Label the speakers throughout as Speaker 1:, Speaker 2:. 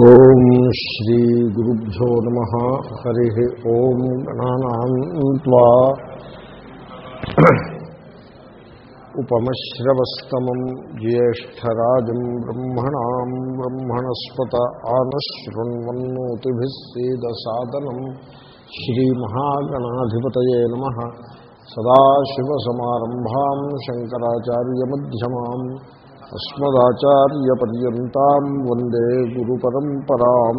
Speaker 1: ఓం శ్రీ గురుభ్యో నమ. హరి ఓం గణానా ఉపమశ్రవస్తమం జ్యేష్టరాజం బ్రహ్మణా బ్రహ్మణస్పత ఆనశృణ్వన్నోతిభిస్సేదసాదనం శ్రీమహాగణాధిపతయే నమ. సదాశివసమారంభా శంకరాచార్యమ్యమాం అస్మదాచార్యపర్యంతం వందే గురు పరంపరా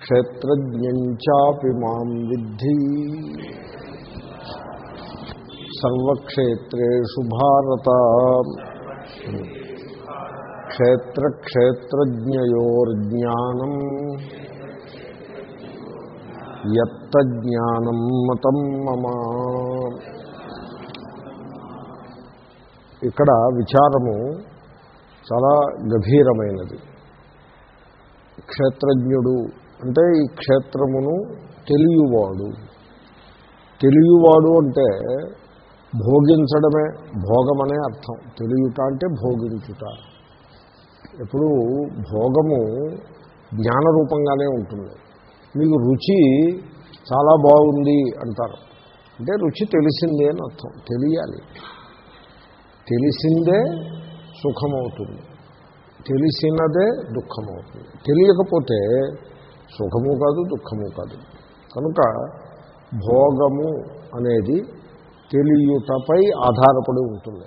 Speaker 1: క్షేత్రజ్ఞాపి మాం విద్ధి. సర్వక్షేత్రు భారత. క్షేత్రక్షేత్రజ్ఞయోర్జ్ఞానం. యత్తజ్ఞానం మతం మమ. ఇక్కడ విచారము చాలా గభీరమైనది. క్షేత్రజ్ఞుడు అంటే ఈ క్షేత్రమును తెలియవాడు. తెలియవాడు అంటే భోగించడమే భోగమనే అర్థం. తెలియట అంటే భోగించుట. ఎప్పుడు భోగము జ్ఞానరూపంగానే ఉంటుంది. మీకు రుచి చాలా బాగుంది అంటారు. అంటే రుచి తెలిసిందే అని అర్థం. తెలియాలి. తెలిసిందే సుఖమవుతుంది. తెలిసినదే దుఃఖమవుతుంది. తెలియకపోతే సుఖము కాదు దుఃఖము కాదు. కనుక భోగము అనేది తెలియుటపై ఆధారపడి ఉంటుంది.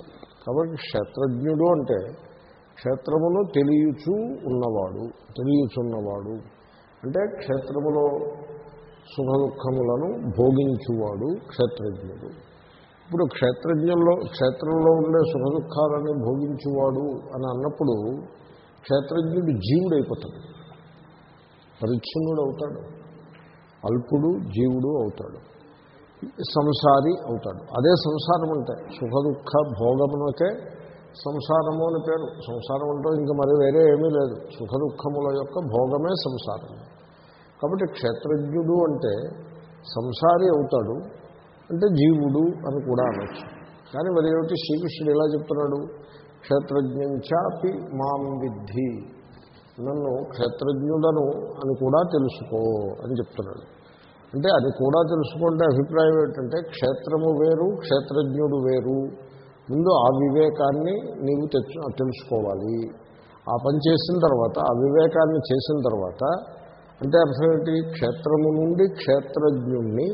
Speaker 1: కాబట్టి క్షేత్రజ్ఞుడు అంటే క్షేత్రమును తెలియచూ ఉన్నవాడు తెలియచున్నవాడు. అంటే క్షేత్రములో సుఖ దుఃఖములను భోగించువాడు క్షేత్రజ్ఞుడు. ఇప్పుడు క్షేత్రజ్ఞంలో క్షేత్రంలో ఉండే సుఖ దుఃఖాలని భోగించేవాడు అని అన్నప్పుడు క్షేత్రజ్ఞుడు జీవుడైపోతాడు. పరిచ్ఛిన్నుడు అవుతాడు అల్పుడు జీవుడు అవుతాడు. సంసారి అవుతాడు. అదే సంసారం అంటే సుఖ దుఃఖ భోగమునకే సంసారము అని పేరు. సంసారం అంటే ఇంకా మరి వేరే ఏమీ లేదు. సుఖ దుఃఖముల యొక్క భోగమే సంసారం. కాబట్టి క్షేత్రజ్ఞుడు అంటే సంసారి అవుతాడు. అంటే జీవుడు అని కూడా అనొచ్చు. కానీ మరి ఏమిటి? శ్రీకృష్ణుడు ఎలా చెప్తున్నాడు? క్షేత్రజ్ఞంచాపి మాం విద్ధి. నన్ను క్షేత్రజ్ఞుడను అని కూడా తెలుసుకో అని చెప్తున్నాడు. అంటే అది కూడా తెలుసుకుంటే అభిప్రాయం ఏంటంటే క్షేత్రము వేరు క్షేత్రజ్ఞుడు వేరు. ముందు ఆ వివేకాన్ని నీవు తెచ్చు తెలుసుకోవాలి. ఆ పని చేసిన తర్వాత ఆ వివేకాన్ని చేసిన తర్వాత అంటే అర్థం ఏంటి? క్షేత్రము నుండి క్షేత్రజ్ఞుణ్ణి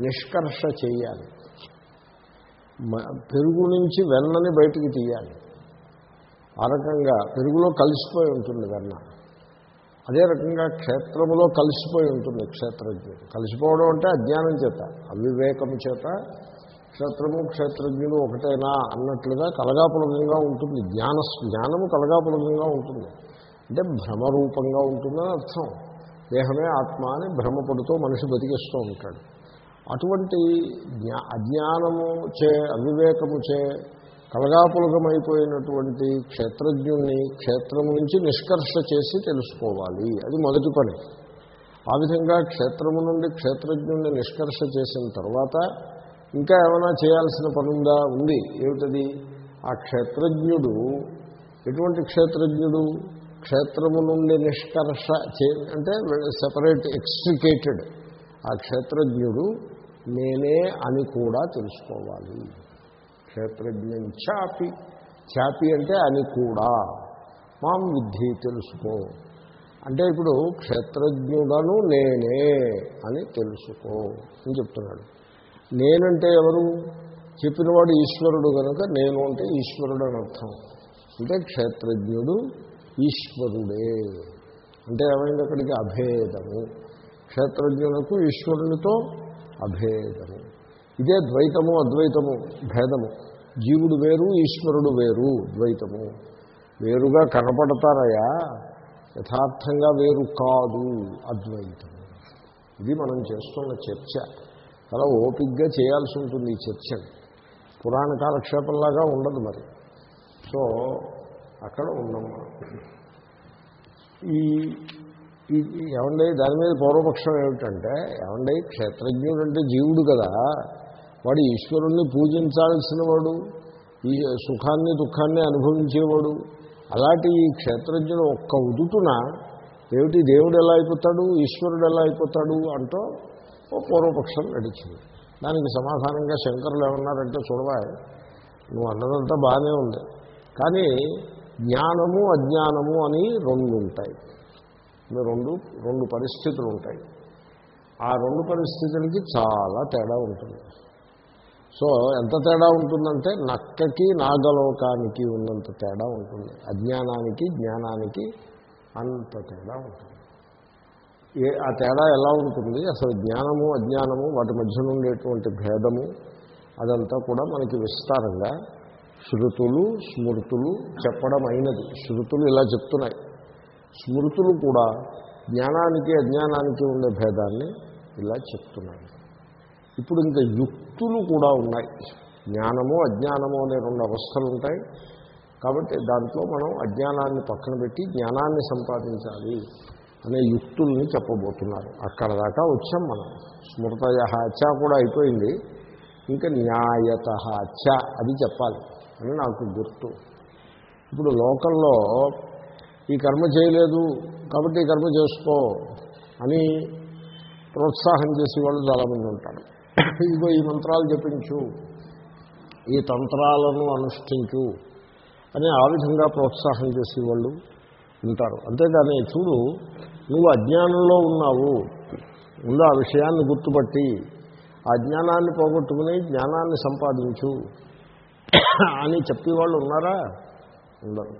Speaker 1: నిష్కర్ష చేయాలి. పెరుగు నుంచి వెన్నని బయటికి తీయాలి. ఆ రకంగా పెరుగులో కలిసిపోయి ఉంటుంది వెన్న. అదే రకంగా క్షేత్రములో కలిసిపోయి ఉంటుంది క్షేత్రజ్ఞుడు. కలిసిపోవడం అంటే అజ్ఞానం చేత అవివేకం చేత క్షేత్రము క్షేత్రజ్ఞుడు ఒకటేనా అన్నట్లుగా కలగాపులకంగా ఉంటుంది. జ్ఞాన జ్ఞానము కలగాపులకంగా ఉంటుంది. అంటే భ్రమరూపంగా ఉంటుందని అర్థం. దేహమే ఆత్మ అని భ్రమపడుతూ మనిషి బతికిస్తూ ఉంటాడు. అటువంటి జ్ఞా అజ్ఞానము చే అవివేకము చే కలగాపులకమైపోయినటువంటి క్షేత్రజ్ఞుణ్ణి క్షేత్రము నుంచి నిష్కర్ష చేసి తెలుసుకోవాలి. అది మొదటి పని. ఆ విధంగా క్షేత్రము నుండి క్షేత్రజ్ఞుణ్ణి నిష్కర్ష చేసిన తర్వాత ఇంకా ఏమైనా చేయాల్సిన పనుందా? ఉంది. ఏమిటది? ఆ క్షేత్రజ్ఞుడు ఎటువంటి క్షేత్రజ్ఞుడు? క్షేత్రము నుండి నిష్కర్ష చే అంటే సెపరేట్ ఎక్స్ట్రికేటెడ్ ఆ క్షేత్రజ్ఞుడు నేనే అని కూడా తెలుసుకోవాలి. క్షేత్రజ్ఞం చాపి చాపి అంటే అని కూడా. మాం విద్ధి తెలుసుకో. అంటే ఇప్పుడు క్షేత్రజ్ఞుడను నేనే అని తెలుసుకో అని చెప్తున్నాడు. నేనంటే ఎవరు? చెప్పినవాడు ఈశ్వరుడు కనుక నేను అంటే ఈశ్వరుడు అని అర్థం. అంటే క్షేత్రజ్ఞుడు ఈశ్వరుడే. అంటే ఏమైంది అక్కడికి? అభేదము. క్షేత్రజ్ఞులకు ఈశ్వరునితో అభేదము. ఇదే ద్వైతము అద్వైతము భేదము. జీవుడు వేరు ఈశ్వరుడు వేరు ద్వైతము. వేరుగా కనపడతారయా? యథార్థంగా వేరు కాదు అద్వైతము. ఇది మనం చేస్తున్న చర్చ. చాలా ఓపిక్గా చేయాల్సి ఉంటుంది ఈ చర్చని. పురాణ కాలక్షేపంలాగా ఉండదు మరి. సో అక్కడ ఉన్నాం మనం ఈ ఏమండీ దాని మీద పూర్వపక్షం ఏమిటంటే ఏమండీ క్షేత్రజ్ఞుడు అంటే జీవుడు కదా. వాడు ఈశ్వరుణ్ణి పూజించాల్సిన వాడు ఈ సుఖాన్ని దుఃఖాన్ని అనుభవించేవాడు. అలాంటి ఈ క్షేత్రజ్ఞుడు ఒక్క ఉదుటున ఏమిటి దేవుడు ఎలా అయిపోతాడు ఈశ్వరుడు ఎలా అయిపోతాడు అంటూ ఓ పూర్వపక్షం నడిచింది. దానికి సమాధానంగా శంకరులు ఏమన్నారంటే చూడవా నువ్వు అన్నదంతా బాగానే ఉంది. కానీ జ్ఞానము అజ్ఞానము అని రెండు ఉంటాయి రెండు రెండు పరిస్థితులు ఉంటాయి. ఆ రెండు పరిస్థితులకి చాలా తేడా ఉంటుంది. సో ఎంత తేడా ఉంటుందంటే నక్కకి నాగలోకానికి ఉన్నంత తేడా ఉంటుంది. అజ్ఞానానికి జ్ఞానానికి అంత తేడా ఉంటుంది. ఏ ఆ తేడా ఎలా ఉంటుంది? అసలు జ్ఞానము అజ్ఞానము వాటి మధ్య ఉండేటువంటి భేదము అదంతా కూడా మనకి విస్తారంగా శృతులు స్మృతులు చెప్పడం అయినది. శృతులు ఇలా చెప్తున్నాయి. స్మృతులు కూడా జ్ఞానానికి అజ్ఞానానికి ఉండే భేదాన్ని ఇలా చెప్తున్నాయి ఇప్పుడు ఇంకా యుక్తులు కూడా ఉన్నాయి. జ్ఞానము అజ్ఞానము అనే రెండు అవస్థలు ఉంటాయి. కాబట్టి దాంట్లో మనం అజ్ఞానాన్ని పక్కన పెట్టి జ్ఞానాన్ని సంపాదించాలి అనే యుక్తుల్ని చెప్పబోతున్నారు. అక్కడ దాకా వచ్చాం మనం. స్మృతయ చ కూడా అయిపోయింది. ఇంకా న్యాయత చ అది చెప్పాలి అని నాకు గుర్తు. ఇప్పుడు లోకల్లో ఈ కర్మ చేయలేదు కాబట్టి ఈ కర్మ చేసుకో అని ప్రోత్సాహం చేసే వాళ్ళు చాలామంది ఉంటారు. ఇదిగో ఈ మంత్రాలు జపించు ఈ తంత్రాలను అనుష్ఠించు అని ఆ విధంగా ప్రోత్సాహం చేసేవాళ్ళు ఉంటారు. అంతేగాని చూడు నువ్వు అజ్ఞానంలో ఉన్నావు ముందు ఆ విషయాన్ని గుర్తుపట్టి ఆ జ్ఞానాన్ని పోగొట్టుకుని జ్ఞానాన్ని సంపాదించు అని చెప్పేవాళ్ళు ఉన్నారా? ఉండరు.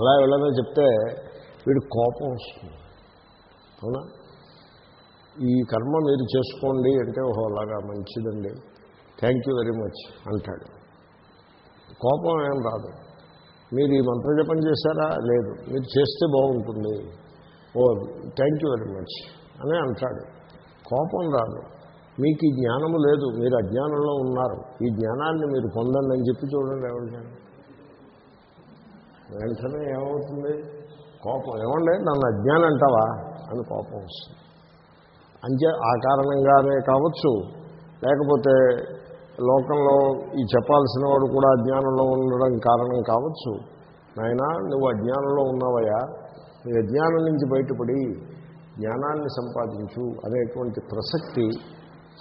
Speaker 1: అలా ఎవరైనా చెప్తే వీడి కోపం వస్తుంది. అవునా? ఈ కర్మ మీరు చేసుకోండి అంటే ఓహో అలాగా మంచిదండి. థ్యాంక్ యూ వెరీ మచ్ అంటాడు. కోపం ఏం రాదు. మీరు ఈ మంత్రజపం చేశారా? లేదు. మీరు చేస్తే బాగుంటుంది. ఓ థ్యాంక్ యూ వెరీ మచ్ అని అంటాడు. కోపం రాదు. మీకు ఈ జ్ఞానము లేదు. మీరు అజ్ఞానంలో ఉన్నారు. ఈ జ్ఞానాన్ని మీరు పొందండి అని చెప్పి చూడండి ఎవరికైనా వెంటనే ఏమవుతుంది? కోపం. ఏమండి? నన్ను అజ్ఞానం అంటావా? అని కోపం వస్తుంది. అంతే ఆ కారణంగానే కావచ్చు. లేకపోతే లోకంలో ఈ చెప్పాల్సిన వాడు కూడా అజ్ఞానంలో ఉండడం కారణం కావచ్చు. నాయన నువ్వు అజ్ఞానంలో ఉన్నావయ్యా. నీ అజ్ఞానం నుంచి బయటపడి జ్ఞానాన్ని సంపాదించు అనేటువంటి ప్రసక్తి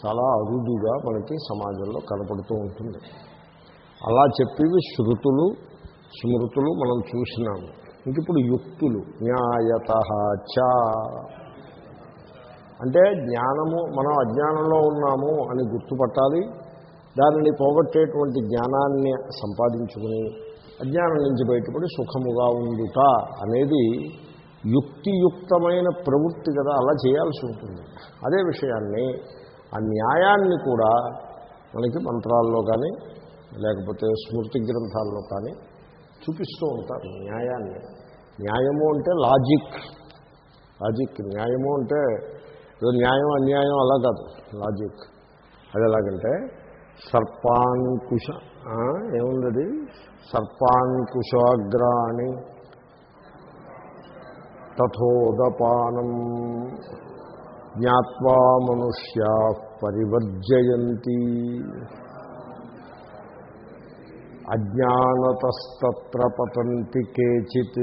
Speaker 1: చాలా అరుదుగా మనకి సమాజంలో కనపడుతూ ఉంటుంది. అలా చెప్పేవి శృతులు స్మృతులు మనం చూసినాము. ఇంక ఇప్పుడు యుక్తులు. న్యాయత చ. అంటే జ్ఞానము మనం అజ్ఞానంలో ఉన్నాము అని గుర్తుపట్టాలి. దానిని పోగొట్టేటువంటి జ్ఞానాన్ని సంపాదించుకుని అజ్ఞానం నుంచి బయటపడి సుఖముగా ఉండుట అనేది యుక్తియుక్తమైన ప్రవృత్తి కదా అలా చేయాల్సి ఉంటుంది. అదే విషయాన్ని ఆ న్యాయాన్ని కూడా మనకి మంత్రాల్లో కానీ లేకపోతే స్మృతి గ్రంథాల్లో కానీ చూపిస్తూ ఉంటారు. న్యాయాన్ని. న్యాయము అంటే లాజిక్. లాజిక్. న్యాయము అంటే ఏదో న్యాయం అన్యాయం అలా కాదు. లాజిక్. అది ఎలాగంటే సర్పాంకుశ ఏముంది సర్పాంకుశాగ్రాణి తథోదపానం జ్ఞావా మనుష్యా పరివర్జయంతి. అజ్ఞానతస్తత్ర పతంతి కేచిత్.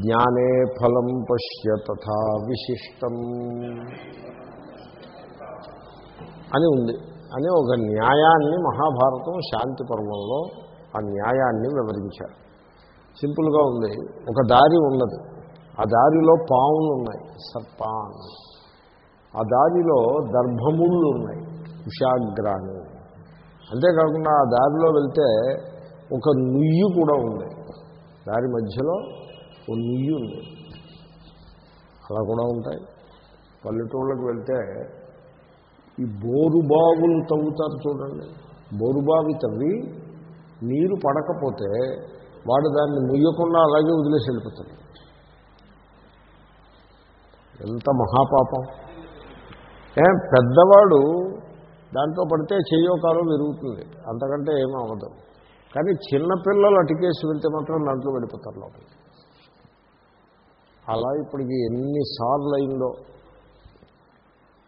Speaker 1: జ్ఞానే ఫలం పశ్య తథా విశిష్టం. అని ఉంది. అని ఒక న్యాయాన్ని మహాభారతం శాంతి పర్వంలో ఆ న్యాయాన్ని వివరించారు. సింపుల్గా ఉంది. ఒక దారి ఉన్నది. ఆ దారిలో పావులు ఉన్నాయి. సర్పాన్. ఆ దారిలో దర్భముళ్ళు ఉన్నాయి. కుషాగ్రాని అంతేకాకుండా ఆ దారిలో వెళ్తే ఒక నుయ్యి కూడా ఉంది. దారి మధ్యలో ఒక నుయ్యి ఉంది. అలా కూడా ఉంటాయి. పల్లెటూళ్ళకి వెళ్తే ఈ బోరుబావులు తవ్వుతారు చూడండి. బోరుబావి తవ్వి నీరు పడకపోతే వాడు దాన్ని ముయ్యకుండా అలాగే వదిలేసి వెళ్ళిపోతాడు. ఎంత మహాపాపం. ఏ పెద్దవాడు దాంట్లో పడితే చెయ్యో కాలో విరుగుతుంది అంతకంటే ఏమీ అవ్వదు. కానీ చిన్నపిల్లలు అటుకేసి వెళ్తే మాత్రం దాంట్లో వెళ్ళిపోతారు లోపలికి అలా ఇప్పటికి ఎన్నిసార్లు అయిందో.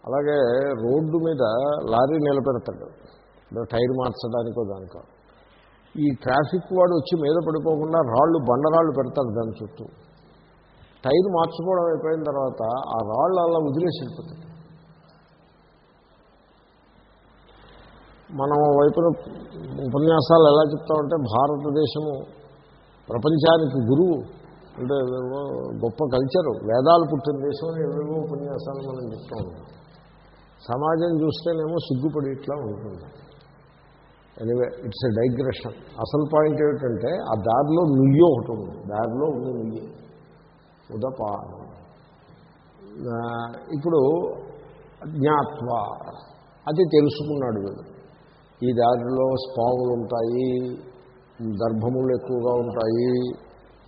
Speaker 1: అలాగే రోడ్డు మీద లారీ నిలబెడతాడు. టైర్ మార్చడానికో దానికో. ఈ ట్రాఫిక్ వాడు వచ్చి మీద పడిపోకుండా రాళ్ళు బండరాళ్ళు పెడతారు దాని చుట్టూ. టైర్ మార్చుకోవడం అయిపోయిన తర్వాత ఆ రాళ్ళు అలా వదిలేసి వెళ్ళిపోతుంది మనం వైపున ఉపన్యాసాలు ఎలా చెప్తామంటే భారతదేశము ప్రపంచానికి గురువు. అంటే గొప్ప కల్చరు. వేదాలు పుట్టిన దేశం ఏవేవో ఉపన్యాసాలు మనం చెప్తూ ఉంటాం. సమాజం చూస్తేనేమో సిగ్గుపడి ఇట్లా ఉంటుంది. ఎనివే ఇట్స్ ఎ డైగ్రెషన్ అసలు పాయింట్ ఏమిటంటే ఆ దారిలో నుయ్యి ఒకటి ఉంది. దారిలో ఉంది నుయ్యి. ఉదపానం ఇప్పుడు జ్ఞాత్వ. అది తెలుసుకున్నాడు వీడు. ఈ దారిలో స్పాములు ఉంటాయి దర్భములు ఎక్కువగా ఉంటాయి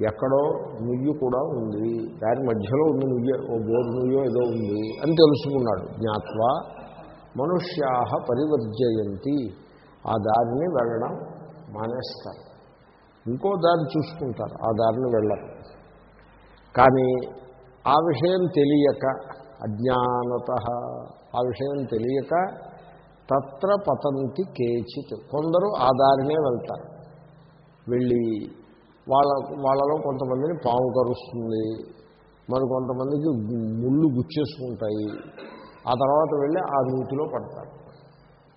Speaker 1: ఎక్కడో నుయ్యి కూడా ఉంది దాని మధ్యలో ఉంది నుయ్య ఓ బోర్డు నుయ్యో ఏదో ఉంది అని తెలుసుకున్నాడు. జ్ఞాత్వ మనుష్యా పరివర్జయంతి. ఆ దారిని వెళ్ళడం మానేస్తారు. ఇంకో దారి చూసుకుంటారు ఆ దారిని వెళ్ళరు. కానీ ఆ విషయం తెలియక అజ్ఞానత ఆ విషయం తెలియక తత్ర పతంతి కేచిత్. కొందరు ఆ దారినే వెళ్తారు. వెళ్ళి వాళ్ళ వాళ్ళలో కొంతమందిని పాము కరుస్తుంది. మరి కొంతమందికి ముళ్ళు గుచ్చేసుకుంటాయి ఆ తర్వాత వెళ్ళి ఆ నూతిలో పడతారు.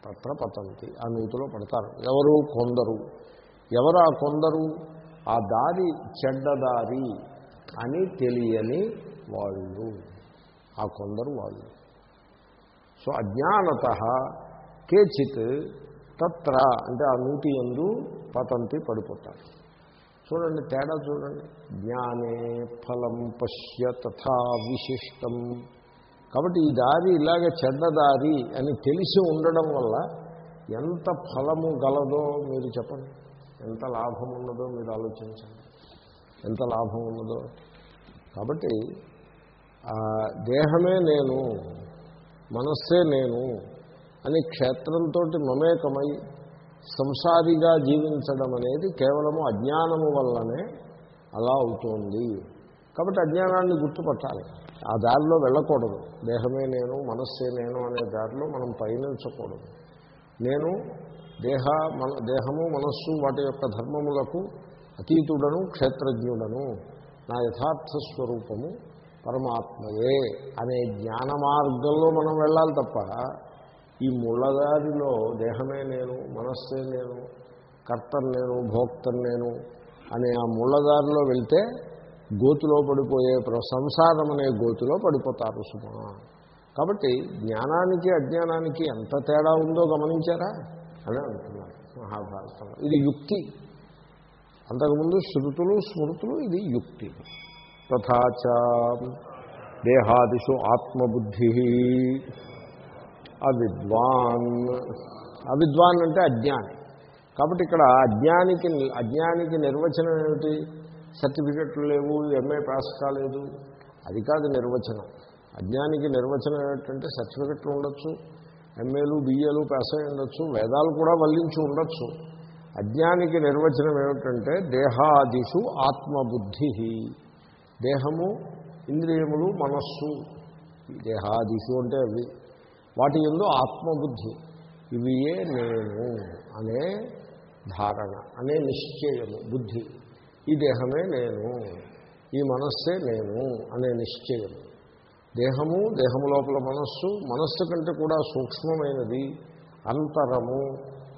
Speaker 1: తత్ర పతంతి ఆ నూతిలో పడతారు. ఎవరు? కొందరు. ఎవరు ఆ కొందరు? ఆ దారి చెడ్డదారి అని తెలియని వాళ్ళు. ఆ కొందరు వాళ్ళు. సో అజ్ఞానత కేచిత్ తత్ర అంటే ఆ నూతి ఎందు పతంతి పడిపోతారు. చూడండి తేడా చూడండి. జ్ఞానే ఫలం పశ్య తథా విశిష్టం. కాబట్టి ఈ దారి ఇలాగ చెడ్డదారి అని తెలిసి ఉండడం వల్ల ఎంత ఫలము గలదో మీరు చెప్పండి. ఎంత లాభం ఉన్నదో మీరు ఆలోచించండి. ఎంత లాభం ఉన్నదో. కాబట్టి ఆ, దేహమే నేను మనస్సే నేను అని క్షేత్రంతో మమేకమై సంసారిగా జీవించడం అనేది కేవలము అజ్ఞానము వల్లనే అలా అవుతోంది. కాబట్టి అజ్ఞానాన్ని గుర్తుపట్టాలి. ఆ దారిలో వెళ్ళకూడదు. దేహమే నేను మనస్సే నేను అనే దారిలో మనం పయనించకూడదు. నేను దేహ మన దేహము మనస్సు వాటి యొక్క ధర్మములకు అతీతుడను క్షేత్రజ్ఞుడను. నా యథార్థ స్వరూపము పరమాత్మయే అనే జ్ఞాన మార్గంలో మనం వెళ్ళాలి తప్ప ఈ ముళ్ళదారిలో దేహమే నేను మనస్సే నేను కర్తను నేను భోక్తను నేను అనే ఆ ముళ్ళదారిలో వెళ్తే గోతులో పడిపోయే సంసారం అనే గోతులో పడిపోతారు సుమా. కాబట్టి జ్ఞానానికి అజ్ఞానానికి ఎంత తేడా ఉందో గమనించారా? అని అంటున్నారు మహాభారతంలో ఇది యుక్తి. అంతకుముందు శృతులు స్మృతులు ఇది యుక్తి. తథాచ దేహాదిషు ఆత్మబుద్ధి అవిద్వాన్. అవిద్వాన్ అంటే అజ్ఞాని. కాబట్టి ఇక్కడ అజ్ఞానికి అజ్ఞానికి నిర్వచనం ఏమిటి? సర్టిఫికెట్లు లేవు ఎంఏ పాస్ కాలేదు. అది కాదు నిర్వచనం. అజ్ఞానికి నిర్వచనం ఏమిటంటే సర్టిఫికెట్లు ఉండొచ్చు ఎంఏలు బిఏలు పాస్ అయి ఉండొచ్చు వేదాలు కూడా వల్లించి ఉండొచ్చు. అజ్ఞానికి నిర్వచనం ఏమిటంటే దేహాదిషు ఆత్మబుద్ధి. దేహము ఇంద్రియములు మనస్సు. దేహాదిషు అంటే అవి. వాటి ఎందు ఆత్మబుద్ధి. ఇవియే నేను అనే ధారణ అనే నిశ్చయము బుద్ధి. ఈ దేహమే నేను ఈ మనస్సే నేను అనే నిశ్చయము. దేహము దేహము లోపల మనస్సు మనస్సు కంటే కూడా సూక్ష్మమైనది అంతరము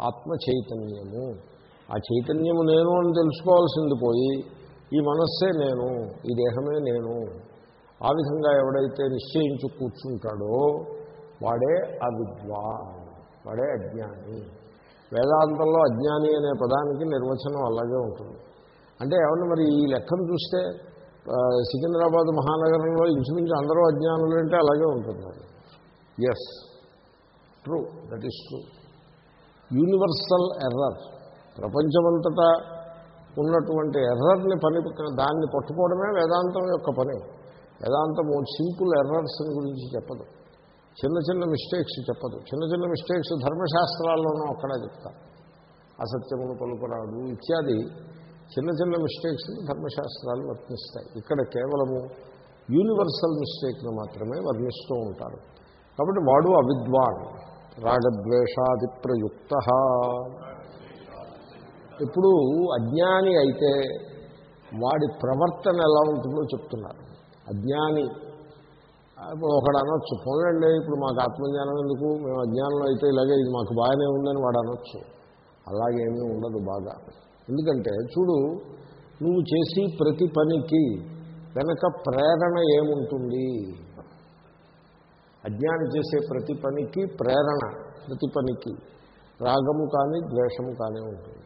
Speaker 1: ఆత్మ చైతన్యము ఆ చైతన్యము నేను అని తెలుసుకోవాల్సింది పోయి ఈ మనస్సే నేను ఈ దేహమే నేను. ఆ విధంగా ఎవడైతే నిశ్చయించు కూర్చుంటాడో వాడే అవిద్వాన్ వాడే అజ్ఞాని. వేదాంతంలో అజ్ఞాని అనే పదానికి నిర్వచనం అలాగే ఉంటుంది. అంటే ఏమన్నా మరి ఈ లెక్కను చూస్తే సికింద్రాబాద్ మహానగరంలో ఇంచుమించు అందరూ అజ్ఞానులు అంటే అలాగే ఉంటుంది yes true that is true universal error ప్రపంచమంతటా ఉన్నటువంటి ఎర్రర్ని పని దాన్ని పట్టుకోవడమే వేదాంతం యొక్క పని. వేదాంతం సింపుల్ ఎర్రర్స్ గురించి చెప్పదు. చిన్న చిన్న మిస్టేక్స్ చెప్పదు. చిన్న చిన్న మిస్టేక్స్ ధర్మశాస్త్రాల్లోనూ అక్కడ చెప్తారు అసత్యమును పలుకురాదు ఇత్యాది చిన్న చిన్న మిస్టేక్స్ ధర్మశాస్త్రాలు వర్ణిస్తాయి ఇక్కడ కేవలము యూనివర్సల్ మిస్టేక్ను మాత్రమే వర్ణిస్తూ ఉంటారు. కాబట్టి వాడు అవిద్వాన్. రాగద్వేషాది ప్రయుక్త ఇప్పుడు అజ్ఞాని అయితే వాడి ప్రవర్తన ఎలా ఉంటుందో చెప్తున్నారు. అజ్ఞాని ఒకడు అనొచ్చు పోనండి ఇప్పుడు మాకు ఆత్మజ్ఞానం ఎందుకు? మేము అజ్ఞానంలో అయితే ఇలాగే ఇది మాకు బాగానే ఉందని వాడు అనొచ్చు అలాగేమీ ఉండదు బాగా. ఎందుకంటే చూడు నువ్వు చేసి ప్రతి పనికి వెనక ప్రేరణ ఏముంటుంది? అజ్ఞానం చేసే ప్రతి పనికి ప్రేరణ ప్రతి పనికి. రాగము కానీ ద్వేషము కానీ ఉంటుంది.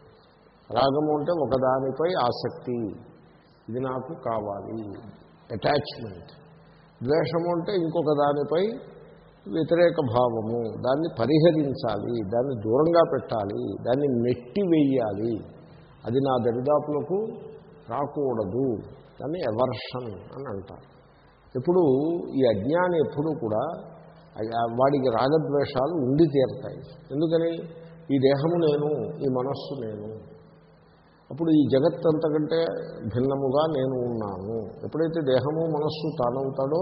Speaker 1: రాగము అంటే ఒకదానిపై ఆసక్తి. ఇది నాకు కావాలి. అటాచ్మెంట్ ద్వేషము అంటే ఇంకొక దానిపై వ్యతిరేక భావము. దాన్ని పరిహరించాలి దాన్ని దూరంగా పెట్టాలి దాన్ని నెట్టి వేయాలి. అది నా దరిదాపులకు రాకూడదు. దాన్ని ఎవర్షన్ అని అంటారు. ఎప్పుడు ఈ అజ్ఞాని ఎప్పుడూ కూడా వాడికి రాగద్వేషాలు ఉండి తీరతాయి. ఎందుకని? ఈ దేహము నేను ఈ మనస్సు నేను. అప్పుడు ఈ జగత్ అంతకంటే భిన్నముగా నేను ఉన్నాను. ఎప్పుడైతే దేహము మనస్సు తానవుతాడో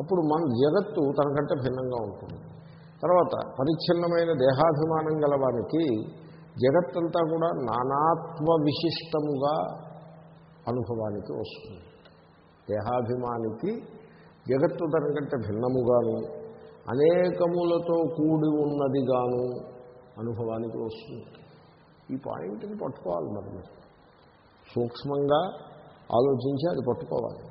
Speaker 1: అప్పుడు మన జగత్తు తనకంటే భిన్నంగా ఉంటుంది. తర్వాత పరిచ్ఛిన్నమైన దేహాభిమానం గల వారికి జగత్తంతా కూడా నానాత్వ విశిష్టముగా అనుభవానికి వస్తుంది. దేహాభిమానికి జగత్తు తనకంటే భిన్నముగాను అనేకములతో కూడి ఉన్నదిగాను అనుభవానికి వస్తుంది. ఈ పాయింట్ని పట్టుకోవాలి మరి మీరు. సూక్ష్మంగా ఆలోచించి అది పట్టుకోవాలి.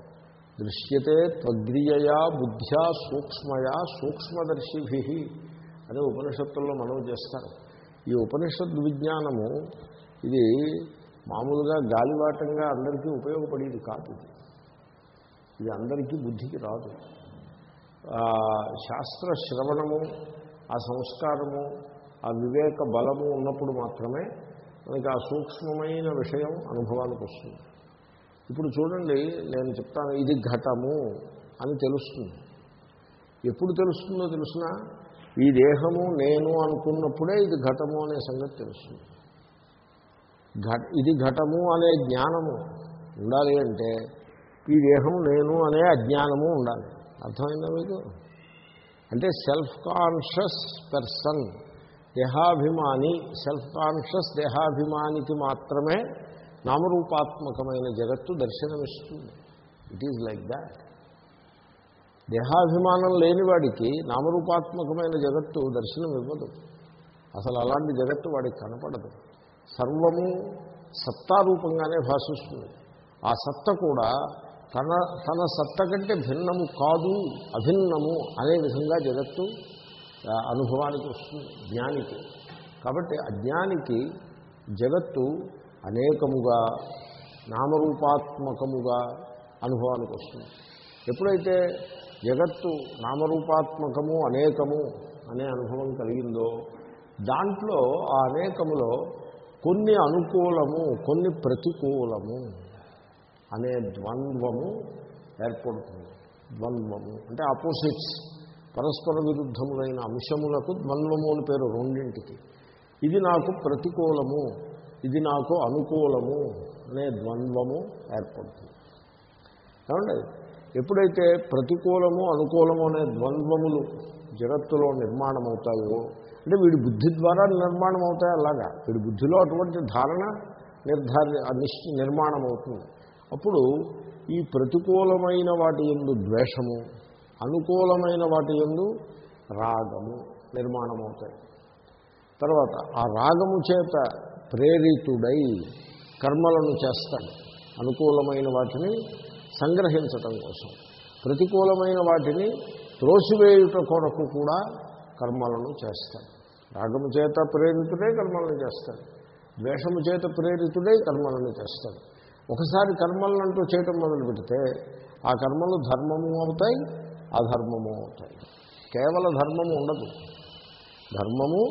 Speaker 1: దృశ్యతే త్వగ్రియయా బుద్ధ్యా సూక్ష్మయా సూక్ష్మదర్శిభి అనే ఉపనిషత్తుల్లో మనం చేస్తారు. ఈ ఉపనిషత్ విజ్ఞానము ఇది మామూలుగా గాలివాటంగా అందరికీ ఉపయోగపడేది కాదు ఇది. ఇది అందరికీ బుద్ధికి రాదు. శాస్త్ర శ్రవణము ఆ సంస్కారము ఆ వివేక బలము ఉన్నప్పుడు మాత్రమే మనకి ఆ సూక్ష్మమైన విషయం అనుభవానికి వస్తుంది. ఇప్పుడు చూడండి నేను చెప్తాను ఇది ఘటము అని తెలుస్తుంది. ఎప్పుడు తెలుస్తుందో తెలుసిన ఈ దేహము నేను అనుకున్నప్పుడే ఇది ఘటము అనే సంగతి తెలుస్తుంది. ఘట ఇది ఘటము అనే జ్ఞానము ఉండాలి అంటే ఈ దేహం నేను అనే అజ్ఞానము ఉండాలి. అర్థమైందా మీకు? అంటే సెల్ఫ్ కాన్షియస్ పర్సన్ దేహాభిమాని సెల్ఫ్ కాన్షియస్ దేహాభిమానికి మాత్రమే నామరూపాత్మకమైన జగత్తు దర్శనమిస్తుంది. ఇట్ ఈజ్ లైక్ దాట్ దేహాభిమానం లేనివాడికి నామరూపాత్మకమైన జగత్తు దర్శనం ఇవ్వదు అసలు అలాంటి జగత్తు వాడికి కనపడదు. సర్వము సత్తారూపంగానే భాషిస్తుంది. ఆ సత్త కూడా తన తన సత్త కంటే భిన్నము కాదు అభిన్నము అనే విధంగా జగత్తు అనుభవానికి వస్తుంది జ్ఞానికి. కాబట్టి అజ్ఞానికి జగత్తు అనేకముగా నామరూపాత్మకముగా అనుభవానికి వస్తుంది. ఎప్పుడైతే జగత్తు నామరూపాత్మకము అనేకము అనే అనుభవం కలిగిందో దాంట్లో ఆ అనేకములో కొన్ని అనుకూలము కొన్ని ప్రతికూలము అనే ద్వంద్వము ఏర్పడుతుంది. ద్వంద్వము అంటే ఆపోజిట్స్ పరస్పర విరుద్ధములైన అంశములకు ద్వంద్వము అని పేరు రెండింటికి. ఇది నాకు ప్రతికూలము ఇది నాకు అనుకూలము అనే ద్వంద్వము ఏర్పడుతుంది. ఏమండి? ఎప్పుడైతే ప్రతికూలము అనుకూలము అనే ద్వంద్వములు జగత్తులో నిర్మాణం అవుతాయో అంటే వీడి బుద్ధి ద్వారా నిర్మాణం అవుతాయి అలాగా. వీడి బుద్ధిలో అటువంటి ధారణ నిర్ధార నిర్మాణం అవుతుంది అప్పుడు ఈ ప్రతికూలమైన వాటి ఎందు ద్వేషము అనుకూలమైన వాటి ఎందు రాగము నిర్మాణమవుతాయి. తర్వాత ఆ రాగము చేత ప్రేరితుడై కర్మలను చేస్తాడు. అనుకూలమైన వాటిని సంగ్రహించటం కోసం. ప్రతికూలమైన వాటిని త్రోసివేయుట కొరకు కూడా కర్మలను చేస్తాడు. రాగము చేత ప్రేరితుడే కర్మలను చేస్తాడు. ద్వేషము చేత ప్రేరితుడే కర్మలను చేస్తాడు. ఒకసారి కర్మలంటూ చేయటం మొదలు పెడితే ఆ కర్మలు ధర్మము అవుతాయి అధర్మము అవుతాయి కేవల ధర్మము ఉండదు. ధర్మము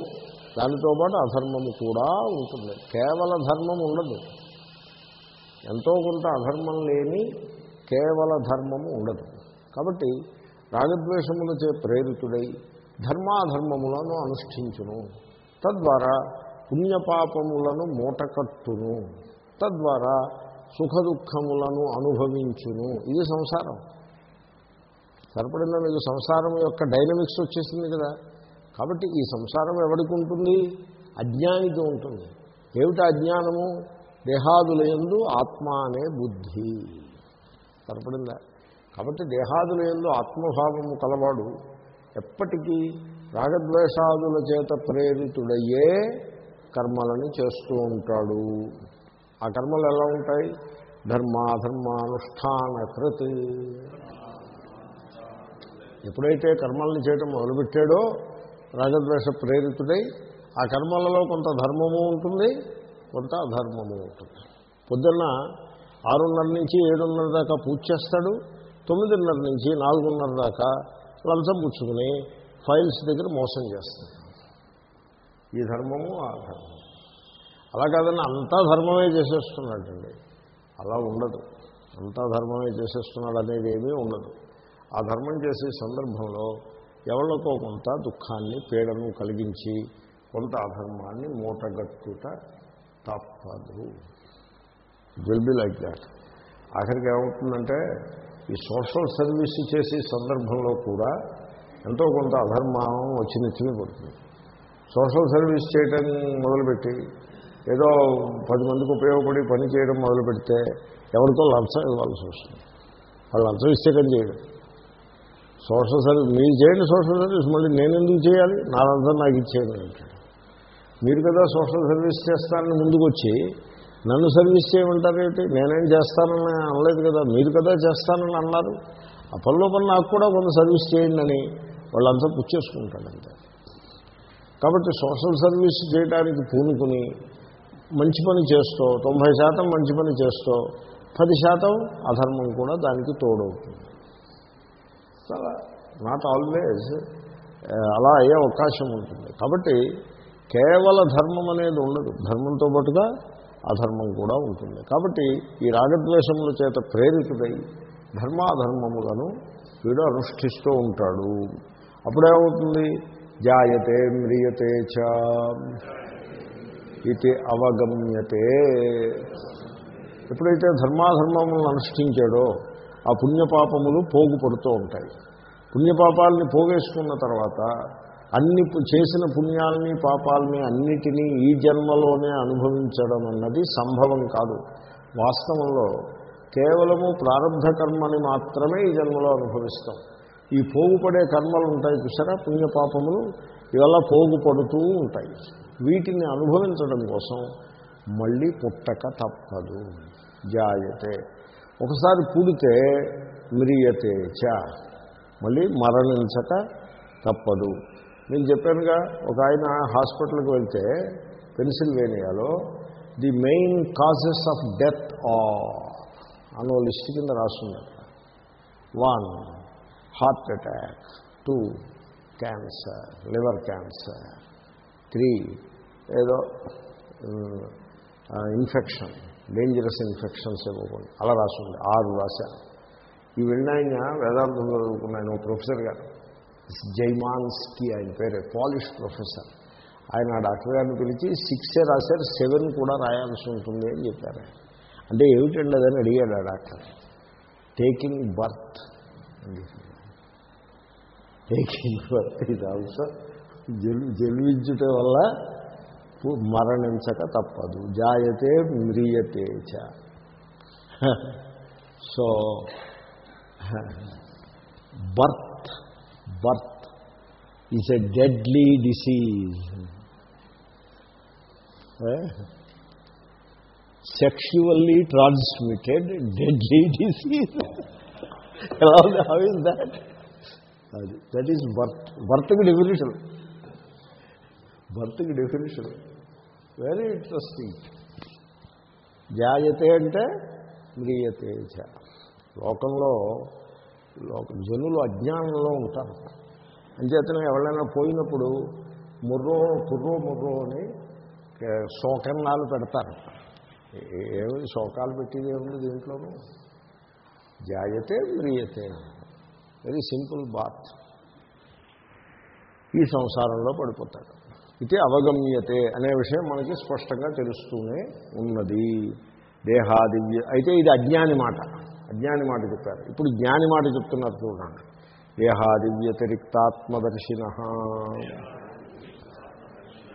Speaker 1: దానితో పాటు అధర్మము కూడా ఉంటుంది. కేవల ధర్మం ఉండదు. ఎంతో కొంత అధర్మం లేని కేవల ధర్మము ఉండదు. కాబట్టి రాగద్వేషములచే ప్రేరితుడై ధర్మాధర్మములను అనుష్ఠించును. తద్వారా పుణ్యపాపములను మూటకట్టును. తద్వారా సుఖదుఖములను అనుభవించును. ఇది సంసారం. సరిపడిందా మీకు సంసారం యొక్క డైనమిక్స్ వచ్చేసింది కదా. కాబట్టి ఈ సంసారం ఎవరికి ఉంటుంది? అజ్ఞానికి ఉంటుంది. ఏమిటి అజ్ఞానము? దేహాదుల యందు ఆత్మ అనే బుద్ధి. సరిపడిందా? కాబట్టి దేహాదుల యందు ఆత్మభావము కలవాడు ఎప్పటికీ రాగద్వేషాదుల చేత ప్రేరితుడయ్యే కర్మలను చేస్తూ ఉంటాడు. ఆ కర్మలు ఎలా ఉంటాయి? ధర్మాధర్మానుష్ఠానకృతి. ఎప్పుడైతే కర్మల్ని చేయటం మొదలుపెట్టాడో రాగద్వేష ప్రేరితుడై ఆ కర్మలలో కొంత ధర్మము ఉంటుంది కొంత అధర్మము ఉంటుంది. పొద్దున్న ఆరున్నర నుంచి ఏడున్నర దాకా పూజ చేస్తాడు తొమ్మిదిన్నర నుంచి నాలుగున్నర దాకా లంచం పుచ్చుకుని ఫైల్స్ దగ్గర మోసం చేస్తాడు. ఈ ధర్మము ఆ ధర్మము. అలా కాదని అంతా ధర్మమే చేసేస్తున్నాడండి. అలా ఉండదు. అంతా ధర్మమే చేసేస్తున్నాడు అనేది ఏమీ ఉండదు. ఆ ధర్మం చేసే సందర్భంలో ఎవరికో కొంత దుఃఖాన్ని పీడను కలిగించి కొంత అధర్మాన్ని మూటగట్టుట తప్పదు. విల్ బి లైక్ దాట్ ఆఖరికి ఏమవుతుందంటే ఈ సోషల్ సర్వీస్ చేసే సందర్భంలో కూడా ఎంతో కొంత అధర్మం వచ్చి పడుతుంది సోషల్ సర్వీస్ చేయడం మొదలుపెట్టి ఏదో పది మందికి ఉపయోగపడి పని చేయడం మొదలు పెడితే ఎవరితో లంచం ఇవ్వాల్సి వస్తుంది. వాళ్ళు లంచం ఇస్తే చేయడం. సోషల్ సర్వీస్ మీరు చేయండి సోషల్ సర్వీస్ మళ్ళీ నేను ఎందుకు చేయాలి? నాదంతా నాకు ఇచ్చేయండి అంటాడు. మీరు కదా సోషల్ సర్వీస్ చేస్తానని ముందుకు వచ్చి నన్ను సర్వీస్ చేయమంటారు ఏంటి? నేనేం చేస్తానని అనలేదు కదా మీరు కదా చేస్తానని అన్నారు. ఆ పనిలో పని నాకు కూడా కొంత సర్వీస్ చేయండి అని వాళ్ళంతా పుచ్చేసుకుంటాడంతే కాబట్టి సోషల్ సర్వీస్ చేయడానికి పూనుకుని మంచి పని చేస్తూ తొంభై శాతం మంచి పని చేస్తూ పది శాతం అధర్మం కూడా దానికి తోడవుతుంది. చాలా నాట్ ఆల్వేజ్ అలా అయ్యే అవకాశం ఉంటుంది. కాబట్టి కేవల ధర్మం అనేది ఉండదు. ధర్మంతో పాటుగా అధర్మం కూడా ఉంటుంది. కాబట్టి ఈ రాగద్వేషముల చేత ప్రేరితుడై ధర్మాధర్మములను వీడు అనుష్ఠిస్తూ ఉంటాడు. అప్పుడేమవుతుంది? జాయతే మ్రియతే చ ఇది అవగమ్యతే. ఎప్పుడైతే ధర్మాధర్మములను అనుష్ఠించాడో ఆ పుణ్యపాపములు పోగుపడుతూ ఉంటాయి. పుణ్యపాపాలని పోగేసుకున్న తర్వాత అన్ని పు- చేసిన పుణ్యాలని పాపాలని అన్నిటినీ ఈ జన్మలోనే అనుభవించడం అన్నది సంభవం కాదు. వాస్తవంలో కేవలము ప్రారంభ కర్మని మాత్రమే ఈ జన్మలో అనుభవిస్తాం. ఈ పోగుపడే కర్మలు ఉంటాయి చూసారా? పుణ్యపాపములు ఇవల్ల పోగుపడుతూ ఉంటాయి. వీటిని అనుభవించడం కోసం మళ్ళీ పుట్టక తప్పదు. జాయతే. ఒకసారి పుడితే మిరియతే చ. మళ్ళీ మరణించక తప్పదు. నేను చెప్పానుగా ఒక ఆయన హాస్పిటల్కి వెళ్తే పెన్సిల్వేనియాలో the main causes of death are అని లిస్ట్ కింద రాస్తుందట one heart attack. Two cancer. Liver cancer. Three ఏదో ఇన్ఫెక్షన్. డేంజరస్ ఇన్ఫెక్షన్స్ ఇవ్వకండి అలా రాసింది ఆరు రాశారు. ఈ వెళ్ళినాయన వేదాంతం చదువుకున్న ప్రొఫెసర్ గారు. జైమాన్స్కి ఆయన పేరే పాలిష్ ప్రొఫెసర్ ఆయన ఆ డాక్టర్ గారిని పిలిచి సిక్సే రాశారు సెవెన్ కూడా రాయాల్సి ఉంటుంది అని చెప్పారు. అంటే ఏమిటండి అదని అడిగాడు ఆ డాక్టర్. టేకింగ్ బర్త్ అని టేకింగ్ బర్త్ ఇది ఆల్సో జల్ వల్ల మరణించక తప్పదు. జాయతే మ్రియతే చ. So birth birth is a deadly disease sexually transmitted deadly disease ఎలా ఉంది? హౌ ఇస్ దాట్ అది దట్ ఈజ్ బర్త్ బర్త్కి డెఫినేషన్ బర్త్కి డెఫినేషన్ వెరీ ఇంట్రెస్టింగ్. జాయతే అంటే మ్రియతే చ. లోకంలో లోక జనులు అజ్ఞానంలో ఉంటారు. అంచేతనే ఎవరైనా పోయినప్పుడు ముర్రో కుర్రో ముర్రో అని ఏ, శోకన్నాలు పెడతారు. ఏమి శోకాలు పెట్టేది ఏముంది దీంట్లోనూ? జాయతే మ్రియతే. వెరీ సింపుల్ బాత్. ఈ సంసారంలో పడిపోతాడు. ఇది అవగమ్యతే అనే విషయం మనకి స్పష్టంగా తెలుస్తూనే ఉన్నది. దేహాదివ్య అయితే ఇది అజ్ఞాని మాట. అజ్ఞాని మాట చెప్పారు. ఇప్పుడు జ్ఞాని మాట చెప్తున్నారు చూడండి. దేహాదివ్యతిరిక్తాత్మదర్శిన.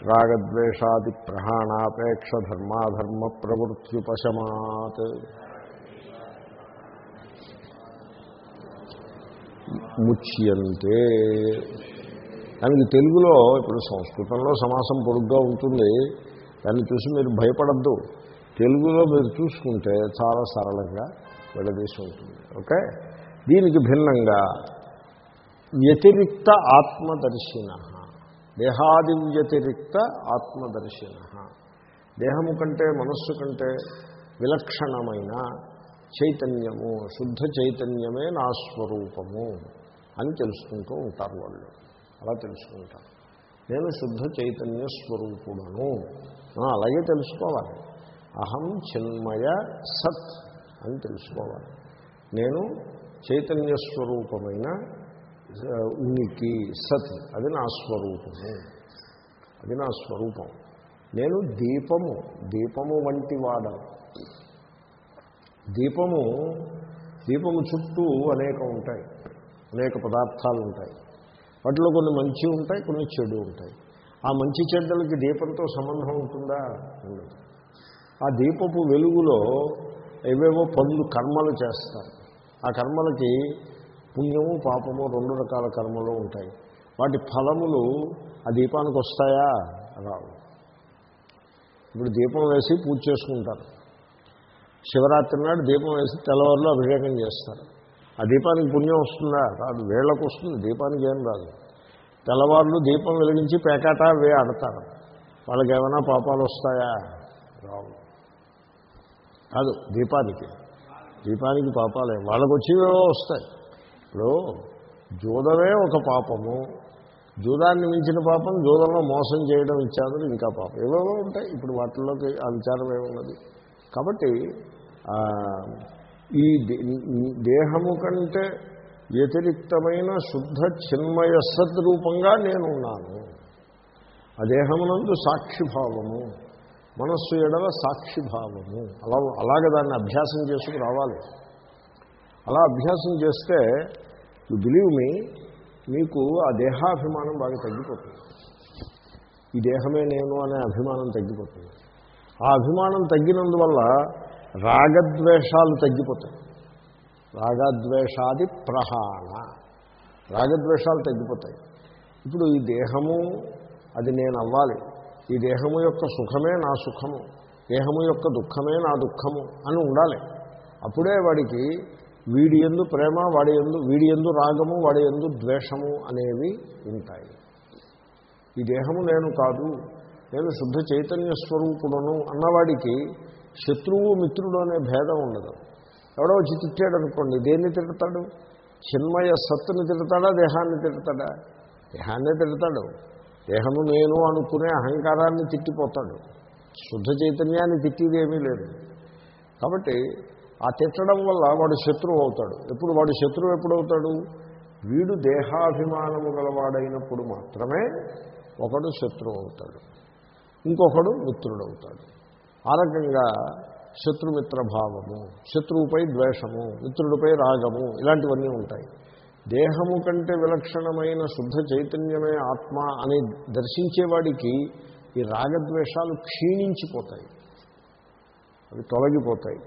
Speaker 1: రాగద్వేషాది ప్రహాణాపేక్ష ధర్మాధర్మ ప్రవృత్తిపశమాత్ ముచ్యంతే. దానికి తెలుగులో ఇప్పుడు సంస్కృతంలో సమాసం పొడుగ్గా ఉంటుంది. దాన్ని చూసి మీరు భయపడద్దు. తెలుగులో మీరు చూసుకుంటే చాలా సరళంగా విడదీసి ఉంటుంది. ఓకే దీనికి భిన్నంగా వ్యతిరిక్త ఆత్మదర్శిన. దేహాది వ్యతిరిక్త ఆత్మదర్శిన. దేహము కంటే మనస్సు కంటే విలక్షణమైన చైతన్యము శుద్ధ చైతన్యమే నా స్వరూపము అని తెలుసుకుంటూ ఉంటారు వాళ్ళు. అలా తెలుసుకుంటాను నేను శుద్ధ చైతన్య స్వరూపుడను. అలాగే తెలుసుకోవాలి. అహం చిన్మయ సత్ అని తెలుసుకోవాలి. నేను చైతన్య స్వరూపమైన ఉనికి సత్. అది నా స్వరూపము. అది నా స్వరూపం. నేను దీపము దీపము వంటి వాడను దీపము దీపము చుట్టూ అనేక ఉంటాయి. అనేక పదార్థాలు ఉంటాయి. వాటిలో కొన్ని మంచి ఉంటాయి కొన్ని చెడు ఉంటాయి. ఆ మంచి చెడ్డలకి దీపంతో సంబంధం ఉంటుందా? ఉండదు. ఆ దీపపు వెలుగులో ఏవేవో పనులు కర్మలు చేస్తారు. ఆ కర్మలకి పుణ్యము పాపము రెండు రకాల కర్మలు ఉంటాయి. వాటి ఫలములు ఆ దీపానికి వస్తాయా? రావు. ఇప్పుడు దీపం వేసి పూజ చేసుకుంటారు. శివరాత్రి నాడు దీపం వేసి తెల్లవారులో అభిషేకం చేస్తారు. ఆ దీపానికి పుణ్యం వస్తుందా? రాదు వేళ్ళకు వస్తుంది దీపానికి ఏం రాదు. తెల్లవారులు దీపం వెలిగించి పేకాట వే ఆడతారు. వాళ్ళకి ఏమైనా పాపాలు వస్తాయా? రావు. కాదు దీపానికి. దీపానికి పాపాలే. వాళ్ళకు వచ్చేవేవో వస్తాయి. ఇప్పుడు జూదమే ఒక పాపము. జూదాన్ని మించిన పాపం జూదంలో మోసం చేయడం ఇత్యాదులు ఇంకా పాపం. ఏవేవో ఉంటాయి. ఇప్పుడు వాటిల్లోకి ఆ విచారం ఏమున్నది? కాబట్టి ఈ దే- దేహము కంటే వ్యతిరిక్తమైన శుద్ధ చిన్మయ సద్రూపంగా నేనున్నాను. ఆ దేహమునందు సాక్షిభావము మనస్సు ఎడల సాక్షిభావము. అలా అలాగే దాన్ని అభ్యాసం చేసుకు రావాలి. అలా అభ్యాసం చేస్తే యు బిలీవ్ మీ మీకు ఆ దేహాభిమానం బాగా తగ్గిపోతుంది. ఈ దేహమే నేను అనే అభిమానం తగ్గిపోతుంది. ఆ అభిమానం తగ్గినందువల్ల రాగద్వేషాలు తగ్గిపోతాయి. రాగద్వేషాది ప్రహాణ. రాగద్వేషాలు తగ్గిపోతాయి. ఇప్పుడు ఈ దేహము అది నేను అవ్వాలి. ఈ దేహము యొక్క సుఖమే నా సుఖము. దేహము యొక్క దుఃఖమే నా దుఃఖము అని ఉండాలి. అప్పుడే వాడికి వీడి ఎందు ప్రేమ వాడి ఎందు వీడి ఎందు రాగము వాడి ఎందు ద్వేషము అనేవి ఉంటాయి. ఈ దేహము నేను కాదు. నేను శుద్ధ చైతన్య స్వరూపుడను అన్నవాడికి శత్రువు మిత్రుడు అనే భేదం ఉండదు. ఎవడో వచ్చి తిట్టాడు అనుకోండి దేన్ని తిడతాడు? చిన్మయ సత్తుని తిడతాడా దేహాన్ని తిడతాడా? దేహాన్నే తిడతాడు. దేహము నేను అనుకునే అహంకారాన్ని తిట్టిపోతాడు. శుద్ధ చైతన్యాన్ని తిట్టిది ఏమీ లేదు. కాబట్టి ఆ తిట్టడం వల్ల వాడు శత్రువు అవుతాడు. ఎప్పుడు వాడు శత్రువు ఎప్పుడవుతాడు? వీడు దేహాభిమానము గలవాడైనప్పుడు మాత్రమే ఒకడు శత్రువు అవుతాడు. ఇంకొకడు మిత్రుడు అవుతాడు ఆ రకంగా శత్రుమిత్ర భావము శత్రువుపై ద్వేషము మిత్రుడిపై రాగము ఇలాంటివన్నీ ఉంటాయి. దేహము కంటే విలక్షణమైన శుద్ధ చైతన్యమే ఆత్మ అని దర్శించేవాడికి ఈ రాగద్వేషాలు క్షీణించిపోతాయి. అవి తొలగిపోతాయి.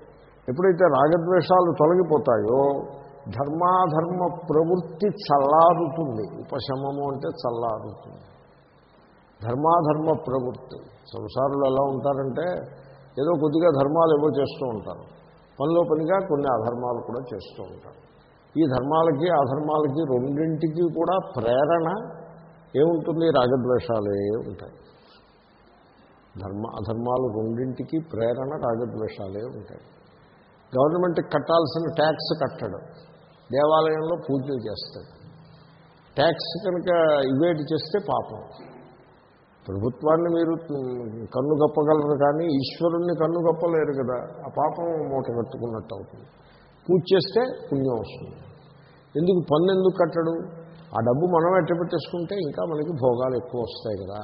Speaker 1: ఎప్పుడైతే రాగద్వేషాలు తొలగిపోతాయో ధర్మాధర్మ ప్రవృత్తి చల్లారుతుంది. ఉపశమము అంటే చల్లారుతుంది. ధర్మాధర్మ ప్రవృత్తి. సంసారులు ఎలా ఉంటారంటే ఏదో కొద్దిగా ధర్మాలు ఏవో చేస్తూ ఉంటారు. పనిలో పనిగా కొన్ని అధర్మాలు కూడా చేస్తూ ఉంటారు. ఈ ధర్మాలకి అధర్మాలకి రెండింటికి కూడా ప్రేరణ ఏముంటుంది? రాగద్వేషాలే ఉంటాయి. ధర్మ అధర్మాలు రెండింటికి ప్రేరణ రాగద్వేషాలే ఉంటాయి. గవర్నమెంట్ కట్టాల్సిన ట్యాక్స్ కట్టడం దేవాలయంలో పూజలు చేస్తాడు ట్యాక్స్ కనుక ఇవేట్ చేస్తే పాపం. ప్రభుత్వాన్ని మీరు కన్ను గప్పగలరు కానీ ఈశ్వరుణ్ణి కన్ను గప్పలేరు కదా. ఆ పాపం మూట కట్టుకున్నట్టు అవుతుంది. పూజ చేస్తే పుణ్యం వస్తుంది. ఎందుకు పన్ను ఎందుకు కట్టడు? ఆ డబ్బు మనం ఎట్ట పెట్టేసుకుంటే ఇంకా మనకి భోగాలు ఎక్కువ వస్తాయి కదా.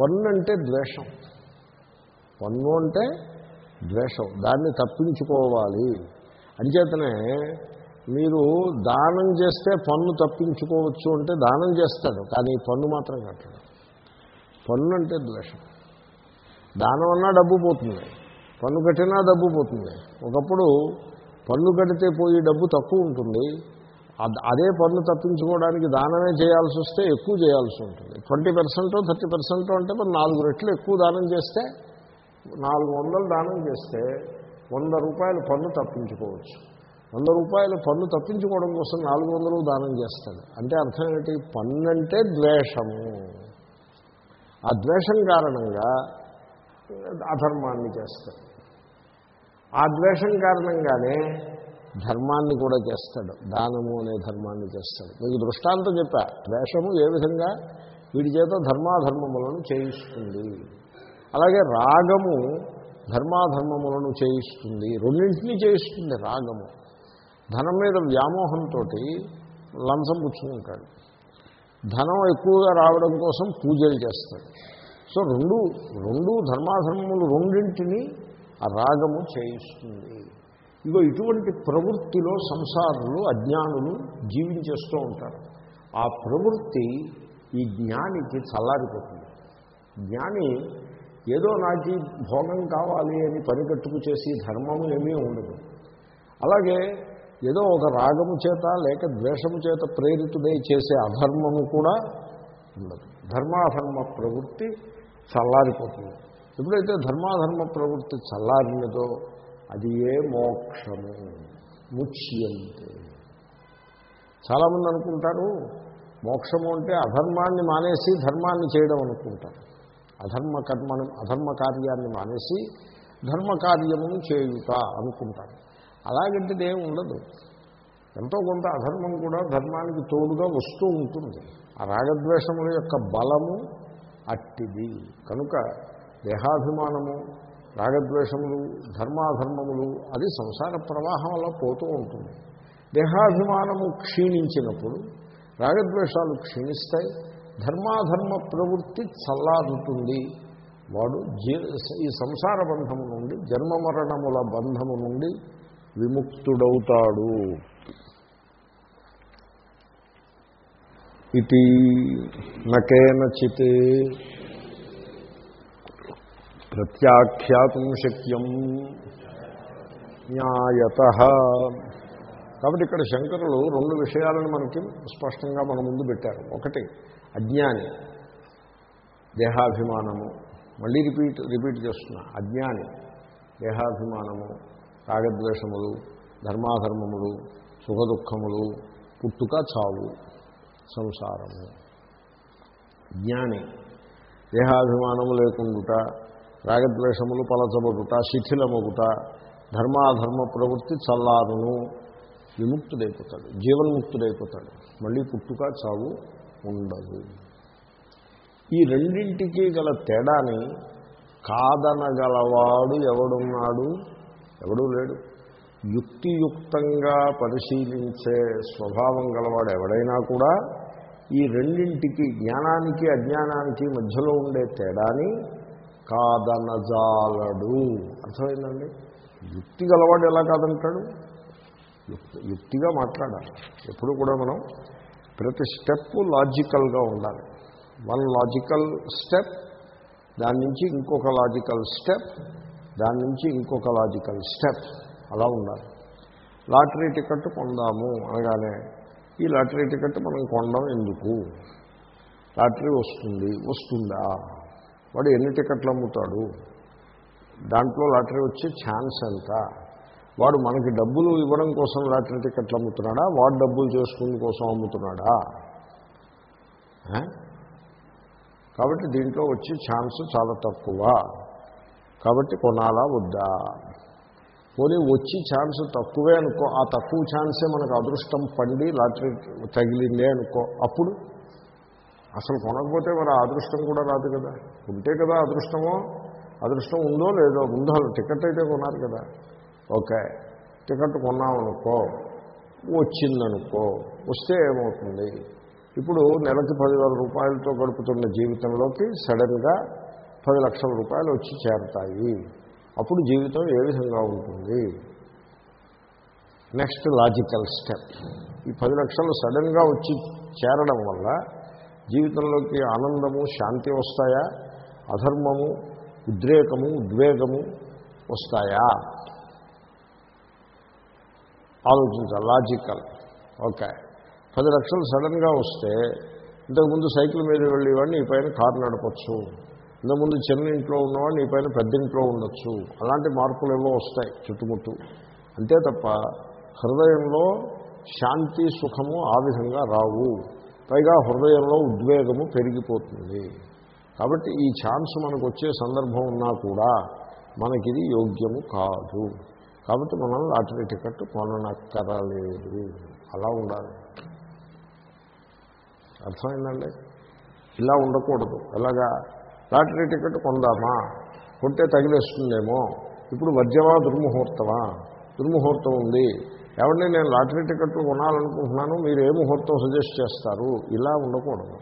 Speaker 1: పన్ను అంటే ద్వేషం. పన్ను అంటే ద్వేషం. దాన్ని తప్పించుకోవాలి. అంచేతనే మీరు దానం చేస్తే పన్ను తప్పించుకోవచ్చు అంటే దానం చేస్తాడు. కానీ పన్ను మాత్రం కట్టడు. పన్ను అంటే ద్వేషం. దానం అన్నా డబ్బు పోతుంది. పన్ను కట్టినా డబ్బు పోతుంది. ఒకప్పుడు పన్ను కడితే పోయి డబ్బు తక్కువ ఉంటుంది. అదే పన్ను తప్పించుకోవడానికి దానమే చేయాల్సి వస్తే ఎక్కువ చేయాల్సి ఉంటుంది. ట్వంటీ పర్సెంటో థర్టీ పర్సెంటో అంటే మరి నాలుగు రెట్లు ఎక్కువ దానం చేస్తే నాలుగు వందలు దానం చేస్తే వంద రూపాయలు పన్ను తప్పించుకోవచ్చు. వంద రూపాయలు పన్ను తప్పించుకోవడం కోసం నాలుగు వందలు దానం చేస్తాడు. అంటే అర్థం ఏంటి? పన్ను అంటే ద్వేషము. ఆ ద్వేషం కారణంగా అధర్మాన్ని చేస్తాడు. ఆ ద్వేషం కారణంగానే ధర్మాన్ని కూడా చేస్తాడు. దానము అనే ధర్మాన్ని చేస్తాడు. మీకు దృష్టాంతం చెప్పా ద్వేషము ఏ విధంగా? వీడి చేత ధర్మాధర్మములను చేయిస్తుంది. అలాగే రాగము ధర్మాధర్మములను చేయిస్తుంది. రెండింటినీ చేయిస్తుంది రాగము. ధనం మీద వ్యామోహంతో లంచం పుచ్చుకుంటాడు. ధనం ఎక్కువగా రావడం కోసం పూజలు చేస్తాడు. సో రెండు రెండు ధర్మాధర్మములు రెండింటినీ ఆ రాగము చేయిస్తుంది. ఇగో ఇటువంటి ప్రవృత్తిలో సంసారులు అజ్ఞానులు జీవించేస్తూ ఉంటారు. ఆ ప్రవృత్తి ఈ జ్ఞానికి చల్లారిపోతుంది. జ్ఞాని ఏదో నాకు భోగం కావాలి అని పనికట్టుకు చేసి ధర్మము ఏమీ ఉండదు. అలాగే ఏదో ఒక రాగము చేత లేక ద్వేషము చేత ప్రేరితుడై చేసే అధర్మము కూడా ఉండదు. ధర్మాధర్మ ప్రవృత్తి చల్లారిపోతుంది. ఎప్పుడైతే ధర్మాధర్మ ప్రవృత్తి చల్లారినదో అది ఏ మోక్షము? ముచ్యంతే. చాలామంది అనుకుంటారు మోక్షము అంటే అధర్మాన్ని మానేసి ధర్మాన్ని చేయడం అనుకుంటారు. అధర్మ కర్మను అధర్మ కార్యాన్ని మానేసి ధర్మ కార్యమును చేయుట అనుకుంటారు. అలాగంటే ఏం ఉండదు. ఎంతో కొంత అధర్మం కూడా ధర్మానికి తోడుగా వస్తూ ఉంటుంది. ఆ రాగద్వేషముల యొక్క బలము అట్టిది. కనుక దేహాభిమానము రాగద్వేషములు ధర్మాధర్మములు అది సంసార ప్రవాహంలో పోతూ ఉంటుంది. దేహాభిమానము క్షీణించినప్పుడు రాగద్వేషాలు క్షీణిస్తాయి. ధర్మాధర్మ ప్రవృత్తి చల్లారుతుంది. వాడు జీ ఈ సంసార బంధము నుండి జన్మమరణముల బంధము నుండి విముక్తుడవుతాడు. ఇది నకేనచిత్ ప్రత్యాఖ్యాతం శక్యం న్యాయత. కాబట్టి ఇక్కడ శంకరులు రెండు విషయాలను మనకి స్పష్టంగా మన ముందు పెట్టారు. ఒకటి అజ్ఞాని దేహాభిమానము. మళ్ళీ రిపీట్ రిపీట్ చేస్తున్నా అజ్ఞాని దేహాభిమానము. రాగద్వేషములు ధర్మాధర్మములు సుఖదుఖములు పుట్టుక చావు సంసారము. జ్ఞాని దేహాభిమానము లేకుండుట రాగద్వేషములు పలచబడుట శిథిలమగుట ధర్మాధర్మ ప్రవృత్తి చల్లారును విముక్తుడైపోతాడు జీవన్ముక్తుడైపోతాడు. మళ్ళీ పుట్టుక చావు ఉండదు. ఈ రెండింటికి గల తేడాని కాదనగలవాడు ఎవడున్నాడు? ఎవడూ లేడు. యుక్తియుక్తంగా పరిశీలించే స్వభావం గలవాడు ఎవడైనా కూడా ఈ రెండింటికి జ్ఞానానికి అజ్ఞానానికి మధ్యలో ఉండే తేడాని కాదనజాలడు. అర్థమైందండి? యుక్తి గలవాడు ఎలా కాదంటాడు? యుక్తిగా మాట్లాడాలి. ఎప్పుడు కూడా మనం ప్రతి స్టెప్ లాజికల్గా ఉండాలి. వన్ లాజికల్ స్టెప్ దాని నుంచి ఇంకొక లాజికల్ స్టెప్ దాని నుంచి ఇంకొక లాజికల్ స్టెప్ అలా ఉండాలి. లాటరీ టికెట్ కొందాము అనగానే ఈ లాటరీ టికెట్ మనం కొనడం ఎందుకు? లాటరీ వస్తుంది వస్తుందా? వాడు ఎన్ని టికెట్లు అమ్ముతాడు? దాంట్లో లాటరీ వచ్చే ఛాన్స్ ఎంత? వాడు మనకి డబ్బులు ఇవ్వడం కోసం లాటరీ టికెట్లు అమ్ముతున్నాడా? వాడు డబ్బులు చేసుకునే కోసం అమ్ముతున్నాడా? కాబట్టి దీంట్లో వచ్చే ఛాన్స్ చాలా తక్కువ. కాబట్టి కొనాలా వద్దా? పోనీ వచ్చి ఛాన్స్ తక్కువే అనుకో ఆ తక్కువ ఛాన్సే మనకు అదృష్టం పండి లాటరీ తగిలిందే అనుకో అప్పుడు? అసలు కొనకపోతే మరి అదృష్టం కూడా రాదు కదా. ఉంటే కదా అదృష్టమో అదృష్టం ఉందో లేదో ఉందో టికెట్ అయితే కొన్నారు కదా. ఓకే టికెట్ కొన్నామనుకో వచ్చిందనుకో వస్తే ఏమవుతుంది? ఇప్పుడు నెలకి పదివేల రూపాయలతో గడుపుతున్న జీవితంలోకి సడన్గా పది లక్షల రూపాయలు వచ్చి చేరతాయి. అప్పుడు జీవితం ఏ విధంగా ఉంటుంది? నెక్స్ట్ లాజికల్ స్టెప్ ఈ పది లక్షలు సడన్గా వచ్చి చేరడం వల్ల జీవితంలోకి ఆనందము శాంతి వస్తాయా? అధర్మము ఉద్రేకము ఉద్వేగము వస్తాయా? ఆలోచించాలి. లాజికల్ ఓకే పది లక్షలు సడన్గా వస్తే ఇంతకుముందు సైకిల్ మీద వెళ్ళేవాడిని ఈ పైన కారు నడపచ్చు. ఇంతకుముందు చిన్న ఇంట్లో ఉన్నవాడు నీ పైన పెద్ద ఇంట్లో ఉండొచ్చు. అలాంటి మార్పులు ఏవో వస్తాయి చుట్టుముట్టు. అంతే తప్ప హృదయంలో శాంతి సుఖము ఆ విధంగా రావు. పైగా హృదయంలో ఉద్వేగము పెరిగిపోతుంది. కాబట్టి ఈ ఛాన్స్ మనకు వచ్చే సందర్భం ఉన్నా కూడా మనకిది యోగ్యము కాదు. కాబట్టి మనం లాటరీ టికెట్ కొననక్కరలేదు. అలా ఉండాలి. అర్థమైందండి? ఇలా ఉండకూడదు. ఎలాగా? లాటరీ టికెట్ కొందామా? కొంటే తగిలేస్తుందేమో. ఇప్పుడు వర్జమా దుర్ముహూర్తమా? దుర్ముహూర్తం ఉంది. ఏమంటే నేను లాటరీ టికెట్లు కొనాలనుకుంటున్నాను మీరు ఏ ముహూర్తం సజెస్ట్ చేస్తారు? ఇలా ఉండకూడదు.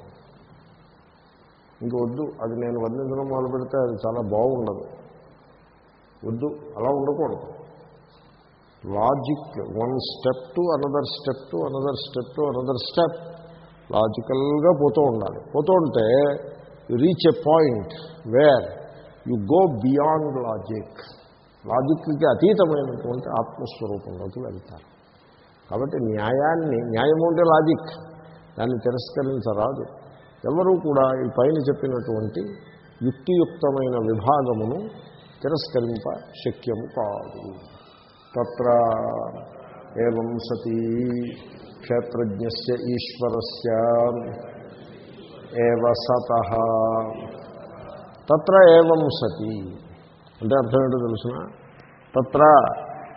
Speaker 1: ఇంక వద్దు. అది నేను వర్ణించడం మొదలు పెడితే అది చాలా బాగుండదు. వద్దు. అలా ఉండకూడదు. Logic. One step to another step to another step to another step లాజికల్గా పోతూ ఉండాలి. పోతూ ఉంటే you reach a point where you go beyond logic లాజిక్కి అతీతమైనటువంటి ఆత్మస్వరూపంలోకి వెళ్తారు. కాబట్టి న్యాయాన్ని న్యాయము అంటే లాజిక్ దాన్ని తిరస్కరించరాదు. ఎవరూ కూడా ఈ పైన చెప్పినటువంటి యుక్తియుక్తమైన విభాగమును తిరస్కరింప శక్యము కాదు. తత్ర ఏం సతీ క్షేత్రజ్ఞస్య ఈశ్వరస్య ఏవ సత. తత్ర ఏవం సతి. అంటే అర్థం ఏంటో తెలుసిన? తత్ర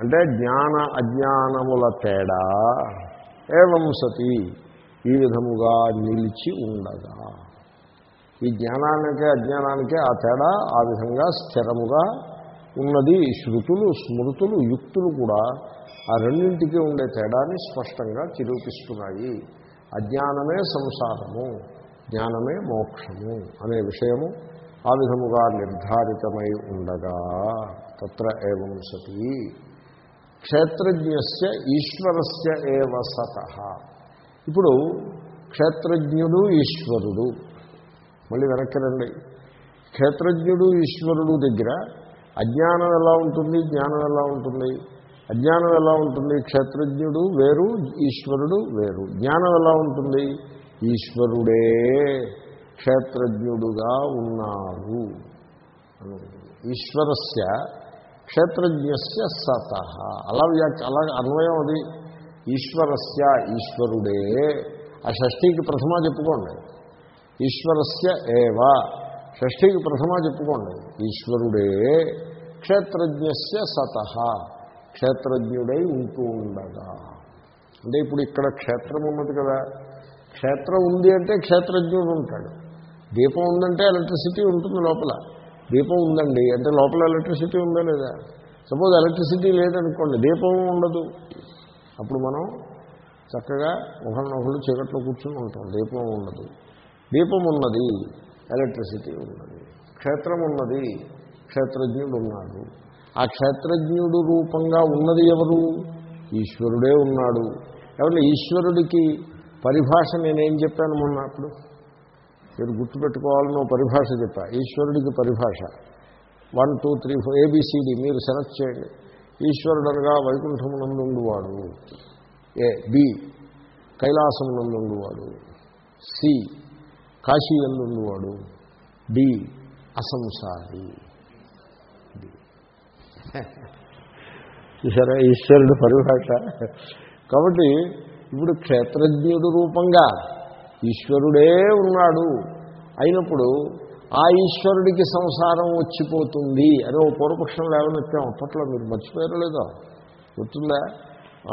Speaker 1: అంటే జ్ఞాన అజ్ఞానముల తేడా. ఏవం సతి. ఈ విధముగా నిలిచి ఉండగా. ఈ జ్ఞానానికి అజ్ఞానానికే ఆ తేడా ఆ విధంగా స్థిరముగా ఉన్నది. శృతులు స్మృతులు యుక్తులు కూడా ఆ రెండింటికి ఉండే తేడాన్ని స్పష్టంగా చిరూపిస్తున్నాయి అజ్ఞానమే సంసారము. జ్ఞానమే మోక్షము అనే విషయము ఆ విధముగా నిర్ధారితమై ఉండగా తత్ర ఏవం సతి. క్షేత్రజ్ఞస్య ఈశ్వరస్య ఏవ సత. ఇప్పుడు క్షేత్రజ్ఞుడు ఈశ్వరుడు. మళ్ళీ వెనక్కి రండి. క్షేత్రజ్ఞుడు ఈశ్వరుడు దగ్గర అజ్ఞానం ఎలా ఉంటుంది? జ్ఞానం ఎలా ఉంటుంది? అజ్ఞానం ఎలా ఉంటుంది? క్షేత్రజ్ఞుడు వేరు ఈశ్వరుడు వేరు. జ్ఞానం ఎలా ఉంటుంది? ఈశ్వరుడే క్షేత్రజ్ఞుడుగా ఉన్నాడు ఈశ్వరస్య క్షేత్రజ్ఞస్య సత. అలా వ్యాఖ్య అలా అన్వయం అది. ఈశ్వరస్య ఈశ్వరుడే. ఆ షష్ఠీకి ప్రథమా చెప్పుకోండి. ఈశ్వరస్య ఏవ. షష్ఠీకి ప్రథమా చెప్పుకోండి. ఈశ్వరుడే క్షేత్రజ్ఞస్య సత. క్షేత్రజ్ఞుడై ఉంటూ ఉండగా. అంటే ఇప్పుడు ఇక్కడ క్షేత్రం ఉన్నది కదా. క్షేత్రం ఉంది అంటే క్షేత్రజ్ఞుడు ఉంటాడు. దీపం ఉందంటే ఎలక్ట్రిసిటీ ఉంటుంది లోపల. దీపం ఉందండి అంటే లోపల ఎలక్ట్రిసిటీ ఉందా లేదా? సపోజ్ ఎలక్ట్రిసిటీ లేదనుకోండి దీపం ఉండదు. అప్పుడు మనం చక్కగా ఒకరినొకరు చీకట్లో కూర్చుని ఉంటాం. దీపం ఉండదు దీపం ఉన్నది ఎలక్ట్రిసిటీ ఉన్నది. క్షేత్రం ఉన్నది క్షేత్రజ్ఞుడు ఉన్నాడు. ఆ క్షేత్రజ్ఞుడు రూపంగా ఉన్నది ఎవరు? ఈశ్వరుడే ఉన్నాడు. ఎవరి? ఈశ్వరుడికి పరిభాష నేనేం చెప్పాను మొన్న అప్పుడు? మీరు గుర్తుపెట్టుకోవాలని ఓ పరిభాష చెప్పా. ఈశ్వరుడికి పరిభాష. One two three four ABCD మీరు సెలెక్ట్ చేయండి. ఈశ్వరుడు అనగా వైకుంఠమునందుండువాడు. ఏ బి కైలాసమునందుండువాడు. సి కాశీ ఎందుండువాడు డి అసంసారి. చూసారా? ఈశ్వరుడు పరిభాష. కాబట్టి ఇప్పుడు క్షేత్రజ్ఞుడు రూపంగా ఈశ్వరుడే ఉన్నాడు. అయినప్పుడు ఆ ఈశ్వరుడికి సంసారం వచ్చిపోతుంది అని ఓ పూర్వపక్షం లేవనెత్తాం. అప్పట్లో మీరు మర్చిపోయారో లేదో? గుర్తుందా?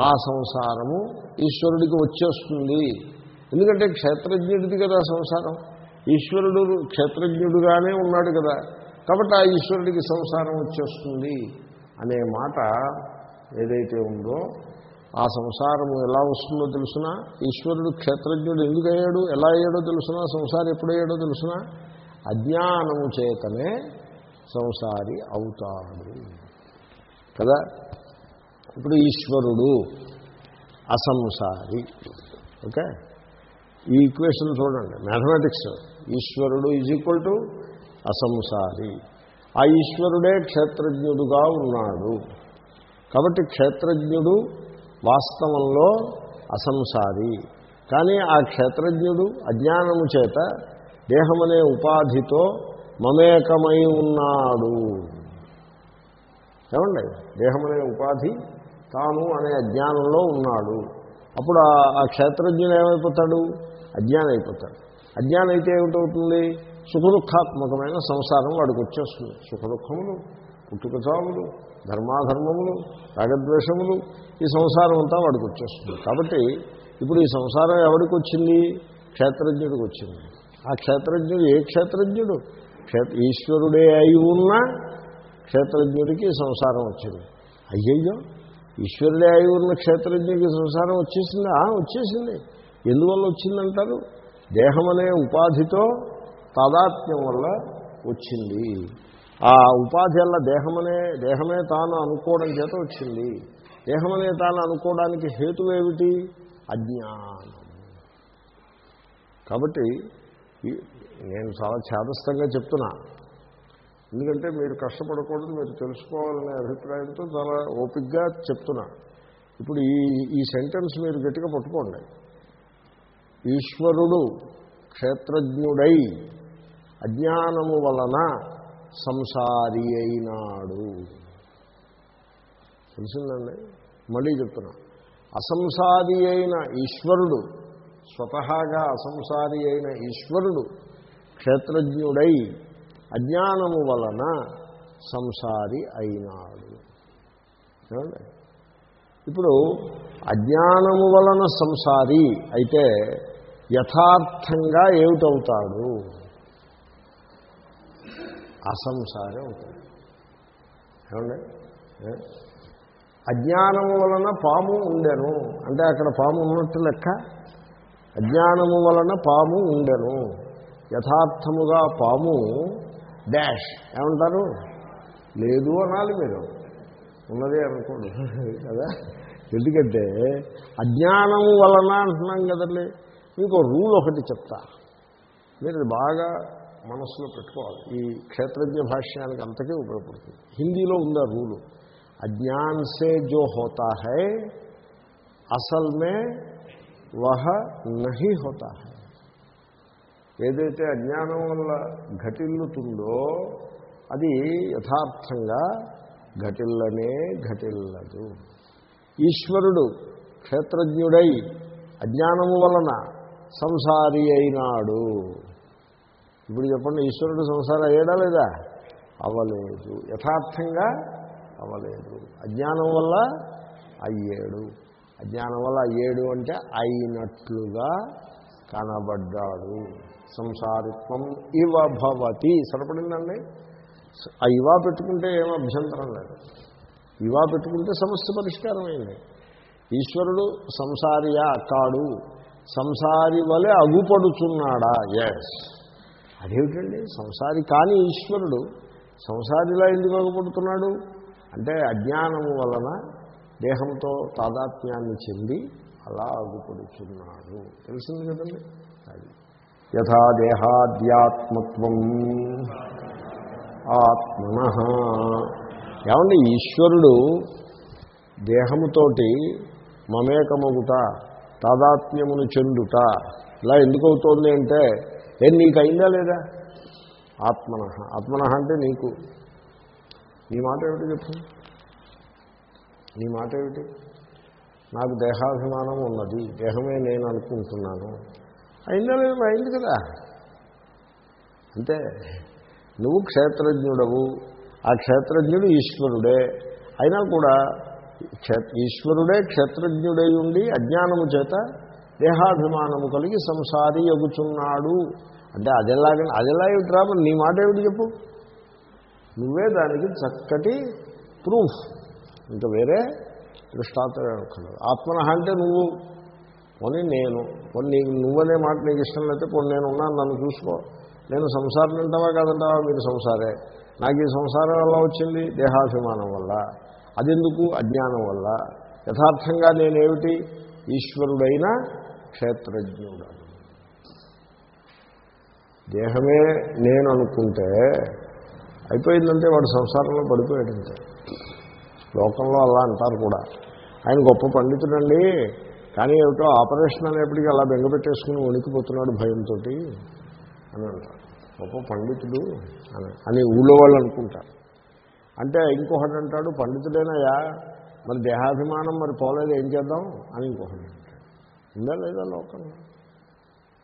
Speaker 1: ఆ సంసారము ఈశ్వరుడికి వచ్చేస్తుంది. ఎందుకంటే క్షేత్రజ్ఞుడిది కదా సంసారం. ఈశ్వరుడు క్షేత్రజ్ఞుడుగానే ఉన్నాడు కదా. కాబట్టి ఆ ఈశ్వరుడికి సంసారం వచ్చేస్తుంది అనే మాట ఏదైతే ఉందో ఆ సంసారము ఎలా వస్తుందో తెలుసునా? ఈశ్వరుడు క్షేత్రజ్ఞుడు ఎందుకు అయ్యాడు ఎలా అయ్యాడో తెలుసునా? సంసారి ఎప్పుడయ్యాడో తెలుసునా? అజ్ఞానము చేతనే సంసారి అవుతాడు. కదా? ఇప్పుడు ఈశ్వరుడు అసంసారి. ఓకే? ఈ ఈక్వేషన్ చూడండి. మ్యాథమెటిక్స్. ఈశ్వరుడు ఈజ్ ఈక్వల్ టు అసంసారి. ఆ ఈశ్వరుడే క్షేత్రజ్ఞుడుగా ఉన్నాడు. కాబట్టి క్షేత్రజ్ఞుడు వాస్తవంలో అసంసారి. కానీ ఆ క్షేత్రజ్ఞుడు అజ్ఞానము చేత దేహమనే ఉపాధితో మమేకమై ఉన్నాడు. ఏమండి? దేహమనే ఉపాధి తాను అనే అజ్ఞానంలో ఉన్నాడు. అప్పుడు ఆ- క్షేత్రజ్ఞుడు ఏమైపోతాడు? అజ్ఞానం అయిపోతాడు అజ్ఞానం అయితే ఏమిటవుతుంది? సుఖదుఖాత్మకమైన సంసారం వాడికి వచ్చేస్తుంది సుఖదుఖములు పుట్టుక చావులు ధర్మాధర్మములు రాగద్వేషములు ఈ సంసారం అంతా వాడికి వచ్చేస్తుంది. కాబట్టి ఇప్పుడు ఈ సంసారం ఎవరికి వచ్చింది? క్షేత్రజ్ఞుడికి వచ్చింది. ఆ క్షేత్రజ్ఞుడు ఏ క్షేత్రజ్ఞుడు? ఈశ్వరుడే అయి ఉన్నా క్షేత్రజ్ఞుడికి సంసారం వచ్చింది. అయ్యయ్యో! ఈశ్వరుడే అయి ఉన్న క్షేత్రజ్ఞుడికి సంసారం వచ్చేసింది? ఆ, వచ్చేసింది. ఎందువల్ల వచ్చిందంటారు? దేహం అనే ఉపాధితో తాదాత్మ్యం వల్ల వచ్చింది. ఆ ఉపాధి వల్ల దేహమనే దేహమే తాను అనుకోవడం చేత వచ్చింది. దేహమనే తాను అనుకోవడానికి హేతు ఏమిటి? అజ్ఞానం. కాబట్టి నేను చాలా ఛాదస్థంగా చెప్తున్నా. ఎందుకంటే మీరు కష్టపడకూడదు మీరు తెలుసుకోవాలనే అభిప్రాయంతో చాలా ఓపిక్గా చెప్తున్నా. ఇప్పుడు ఈ ఈ సెంటెన్స్ మీరు గట్టిగా పట్టుకోండి. ఈశ్వరుడు క్షేత్రజ్ఞుడై అజ్ఞానము వలన సంసారి అయినాడు. తెలిసిందండి? మళ్ళీ చెప్తున్నా. అసంసారి అయిన ఈశ్వరుడు స్వతహాగా అసంసారి అయిన ఈశ్వరుడు క్షేత్రజ్ఞుడై అజ్ఞానము వలన సంసారి అయినాడు. ఏమండి? ఇప్పుడు అజ్ఞానము వలన సంసారి అయితే యథార్థంగా ఏమిటవుతాడు? అసంసారి అవుతాడు ఏమండి? అజ్ఞానం అజ్ఞానము వలన పాము ఉండెను. అంటే అక్కడ పాము ఉన్నట్టు లెక్క? అజ్ఞానము వలన పాము ఉండెను. యథార్థముగా పాము డాష్. ఏమంటారు? లేదు అనాలి మీరు. ఉన్నదే అనుకోడు. కదా? ఎందుకంటే అజ్ఞానము వలన అంటున్నాం కదండి. మీకు రూల్ ఒకటి చెప్తా. మీరు బాగా మనసులో పెట్టుకోవాలి. ఈ క్షేత్రజ్ఞ భాష్యానికి అంతకే ఉపయోగపడుతుంది. హిందీలో ఉందా రూలు? అజ్ఞాన్ సే జో హోతా హై అసల్ మే వహ నహి హోతా హై. ఏదైతే అజ్ఞానం వల్ల ఘటిల్లుతుందో అది యథార్థంగా ఘటిల్లనే ఘటిల్లదు. ఈశ్వరుడు క్షేత్రజ్ఞుడై అజ్ఞానము వలన సంసారి అయినాడు. ఇప్పుడు చెప్పండి ఈశ్వరుడు సంసారం అయ్యాడా లేదా? అవ్వలేదు. యథార్థంగా అవ్వలేదు. అజ్ఞానం వల్ల అయ్యాడు. అజ్ఞానం వల్ల అయ్యాడు అంటే అయినట్లుగా కనబడ్డాడు. సంసారిత్వం ఇవ భవతి. సరిపడిందండి? ఆ ఇవా పెట్టుకుంటే ఏం అభ్యంతరం లేదు. ఇవా పెట్టుకుంటే సమస్య పరిష్కారమైంది ఈశ్వరుడు సంసారియా కాడు. సంసారి వలె అగుపడుచున్నాడా ఎస్ అదేమిటండి? సంసారి కాని ఈశ్వరుడు సంసారిలా ఎందుకు అగుపడుతున్నాడు? అంటే అజ్ఞానము వలన దేహంతో తాదాత్మ్యాన్ని చెంది అలా అగుపడుచున్నాడు. తెలిసింది కదండి? అది. యథా దేహాద్యాత్మత్వం. ఆత్మన. ఏమండి? ఈశ్వరుడు దేహముతోటి మమేకమగుట తాదాత్మ్యమును చెందుట ఇలా ఎందుకు అవుతోంది అంటే ఏం నీకు అయిందా లేదా? ఆత్మన. ఆత్మన అంటే నీకు. నీ మాట ఏమిటి చెప్పు? నీ మాట ఏమిటి? నాకు దేహాభిమానం ఉన్నది. దేహమే నేను అనుకుంటున్నాను. అయిందా లేదు? అయింది కదా. అంతే నువ్వు క్షేత్రజ్ఞుడవు. ఆ క్షేత్రజ్ఞుడు ఈశ్వరుడే. అయినా కూడా క్షే- ఈశ్వరుడే క్షేత్రజ్ఞుడై ఉండి అజ్ఞానము చేత దేహాభిమానము కలిగి సంసారి ఎగుచున్నాడు. అంటే అదెలాగ అదెలా ఏమిటి నీ మాట ఏమిటి చెప్పు? నువ్వే దానికి చక్కటి ప్రూఫ్ ఇంకా వేరే దృష్టాంతం ఏమక్కర్లేదు ఆత్మన అంటే నువ్వు పోనీ నేను పోనీ నీకు నువ్వనే మాట నీకు ఇష్టం లేకపోతే పోనీ నేను ఉన్నాను నన్ను చూసుకో. నేను సంసారం అంటావా కాదంటావా? మీరు సంసారే. నాకు ఈ సంసారం ఎలా వచ్చింది? దేహాభిమానం వల్ల. అదెందుకు? అజ్ఞానం వల్ల. యథార్థంగా నేనేమిటి? ఈశ్వరుడైన క్షేత్రజ్ఞుడు. దేహమే నేను అనుకుంటే అయిపోయిందంటే వాడు సంసారంలో పడిపోయాడంతే. లోకంలో అలా అంటారు కూడా. ఆయన గొప్ప పండితుడండి. కానీ ఏమిటో ఆపరేషన్ అనేప్పటికీ అలా బెంగపెట్టేసుకుని వణికిపోతున్నాడు భయంతో అని అంటారు. గొప్ప పండితుడు అని అని ఊళ్ళో వాళ్ళు అనుకుంటారు. అంటే ఇంకొకటి అంటాడు పండితుడేనయ్యా మరి దేహాభిమానం మరి పోలేదు ఏం చేద్దాం? అని ఇంకొకటి ఉందా లేదా లోకంలో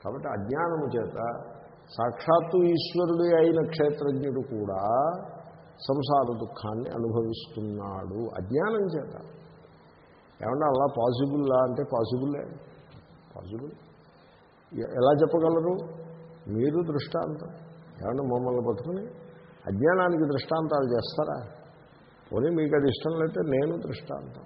Speaker 1: కాబట్టి అజ్ఞానము చేత సాక్షాత్తు ఈశ్వరుడు అయిన క్షేత్రజ్ఞుడు కూడా సంసార దుఃఖాన్ని అనుభవిస్తున్నాడు అజ్ఞానం చేత. ఏమన్నా అలా పాసిబుల్లా అంటే పాసిబుల్లే పాసిబుల్ ఎలా చెప్పగలరు? మీరు దృష్టాంతం. ఏమన్నా మమ్మల్ని పట్టుకుని అజ్ఞానానికి దృష్టాంతాలు చేస్తారా? పోనీ మీకు అది ఇష్టం లేకపోతే నేను దృష్టాంతం.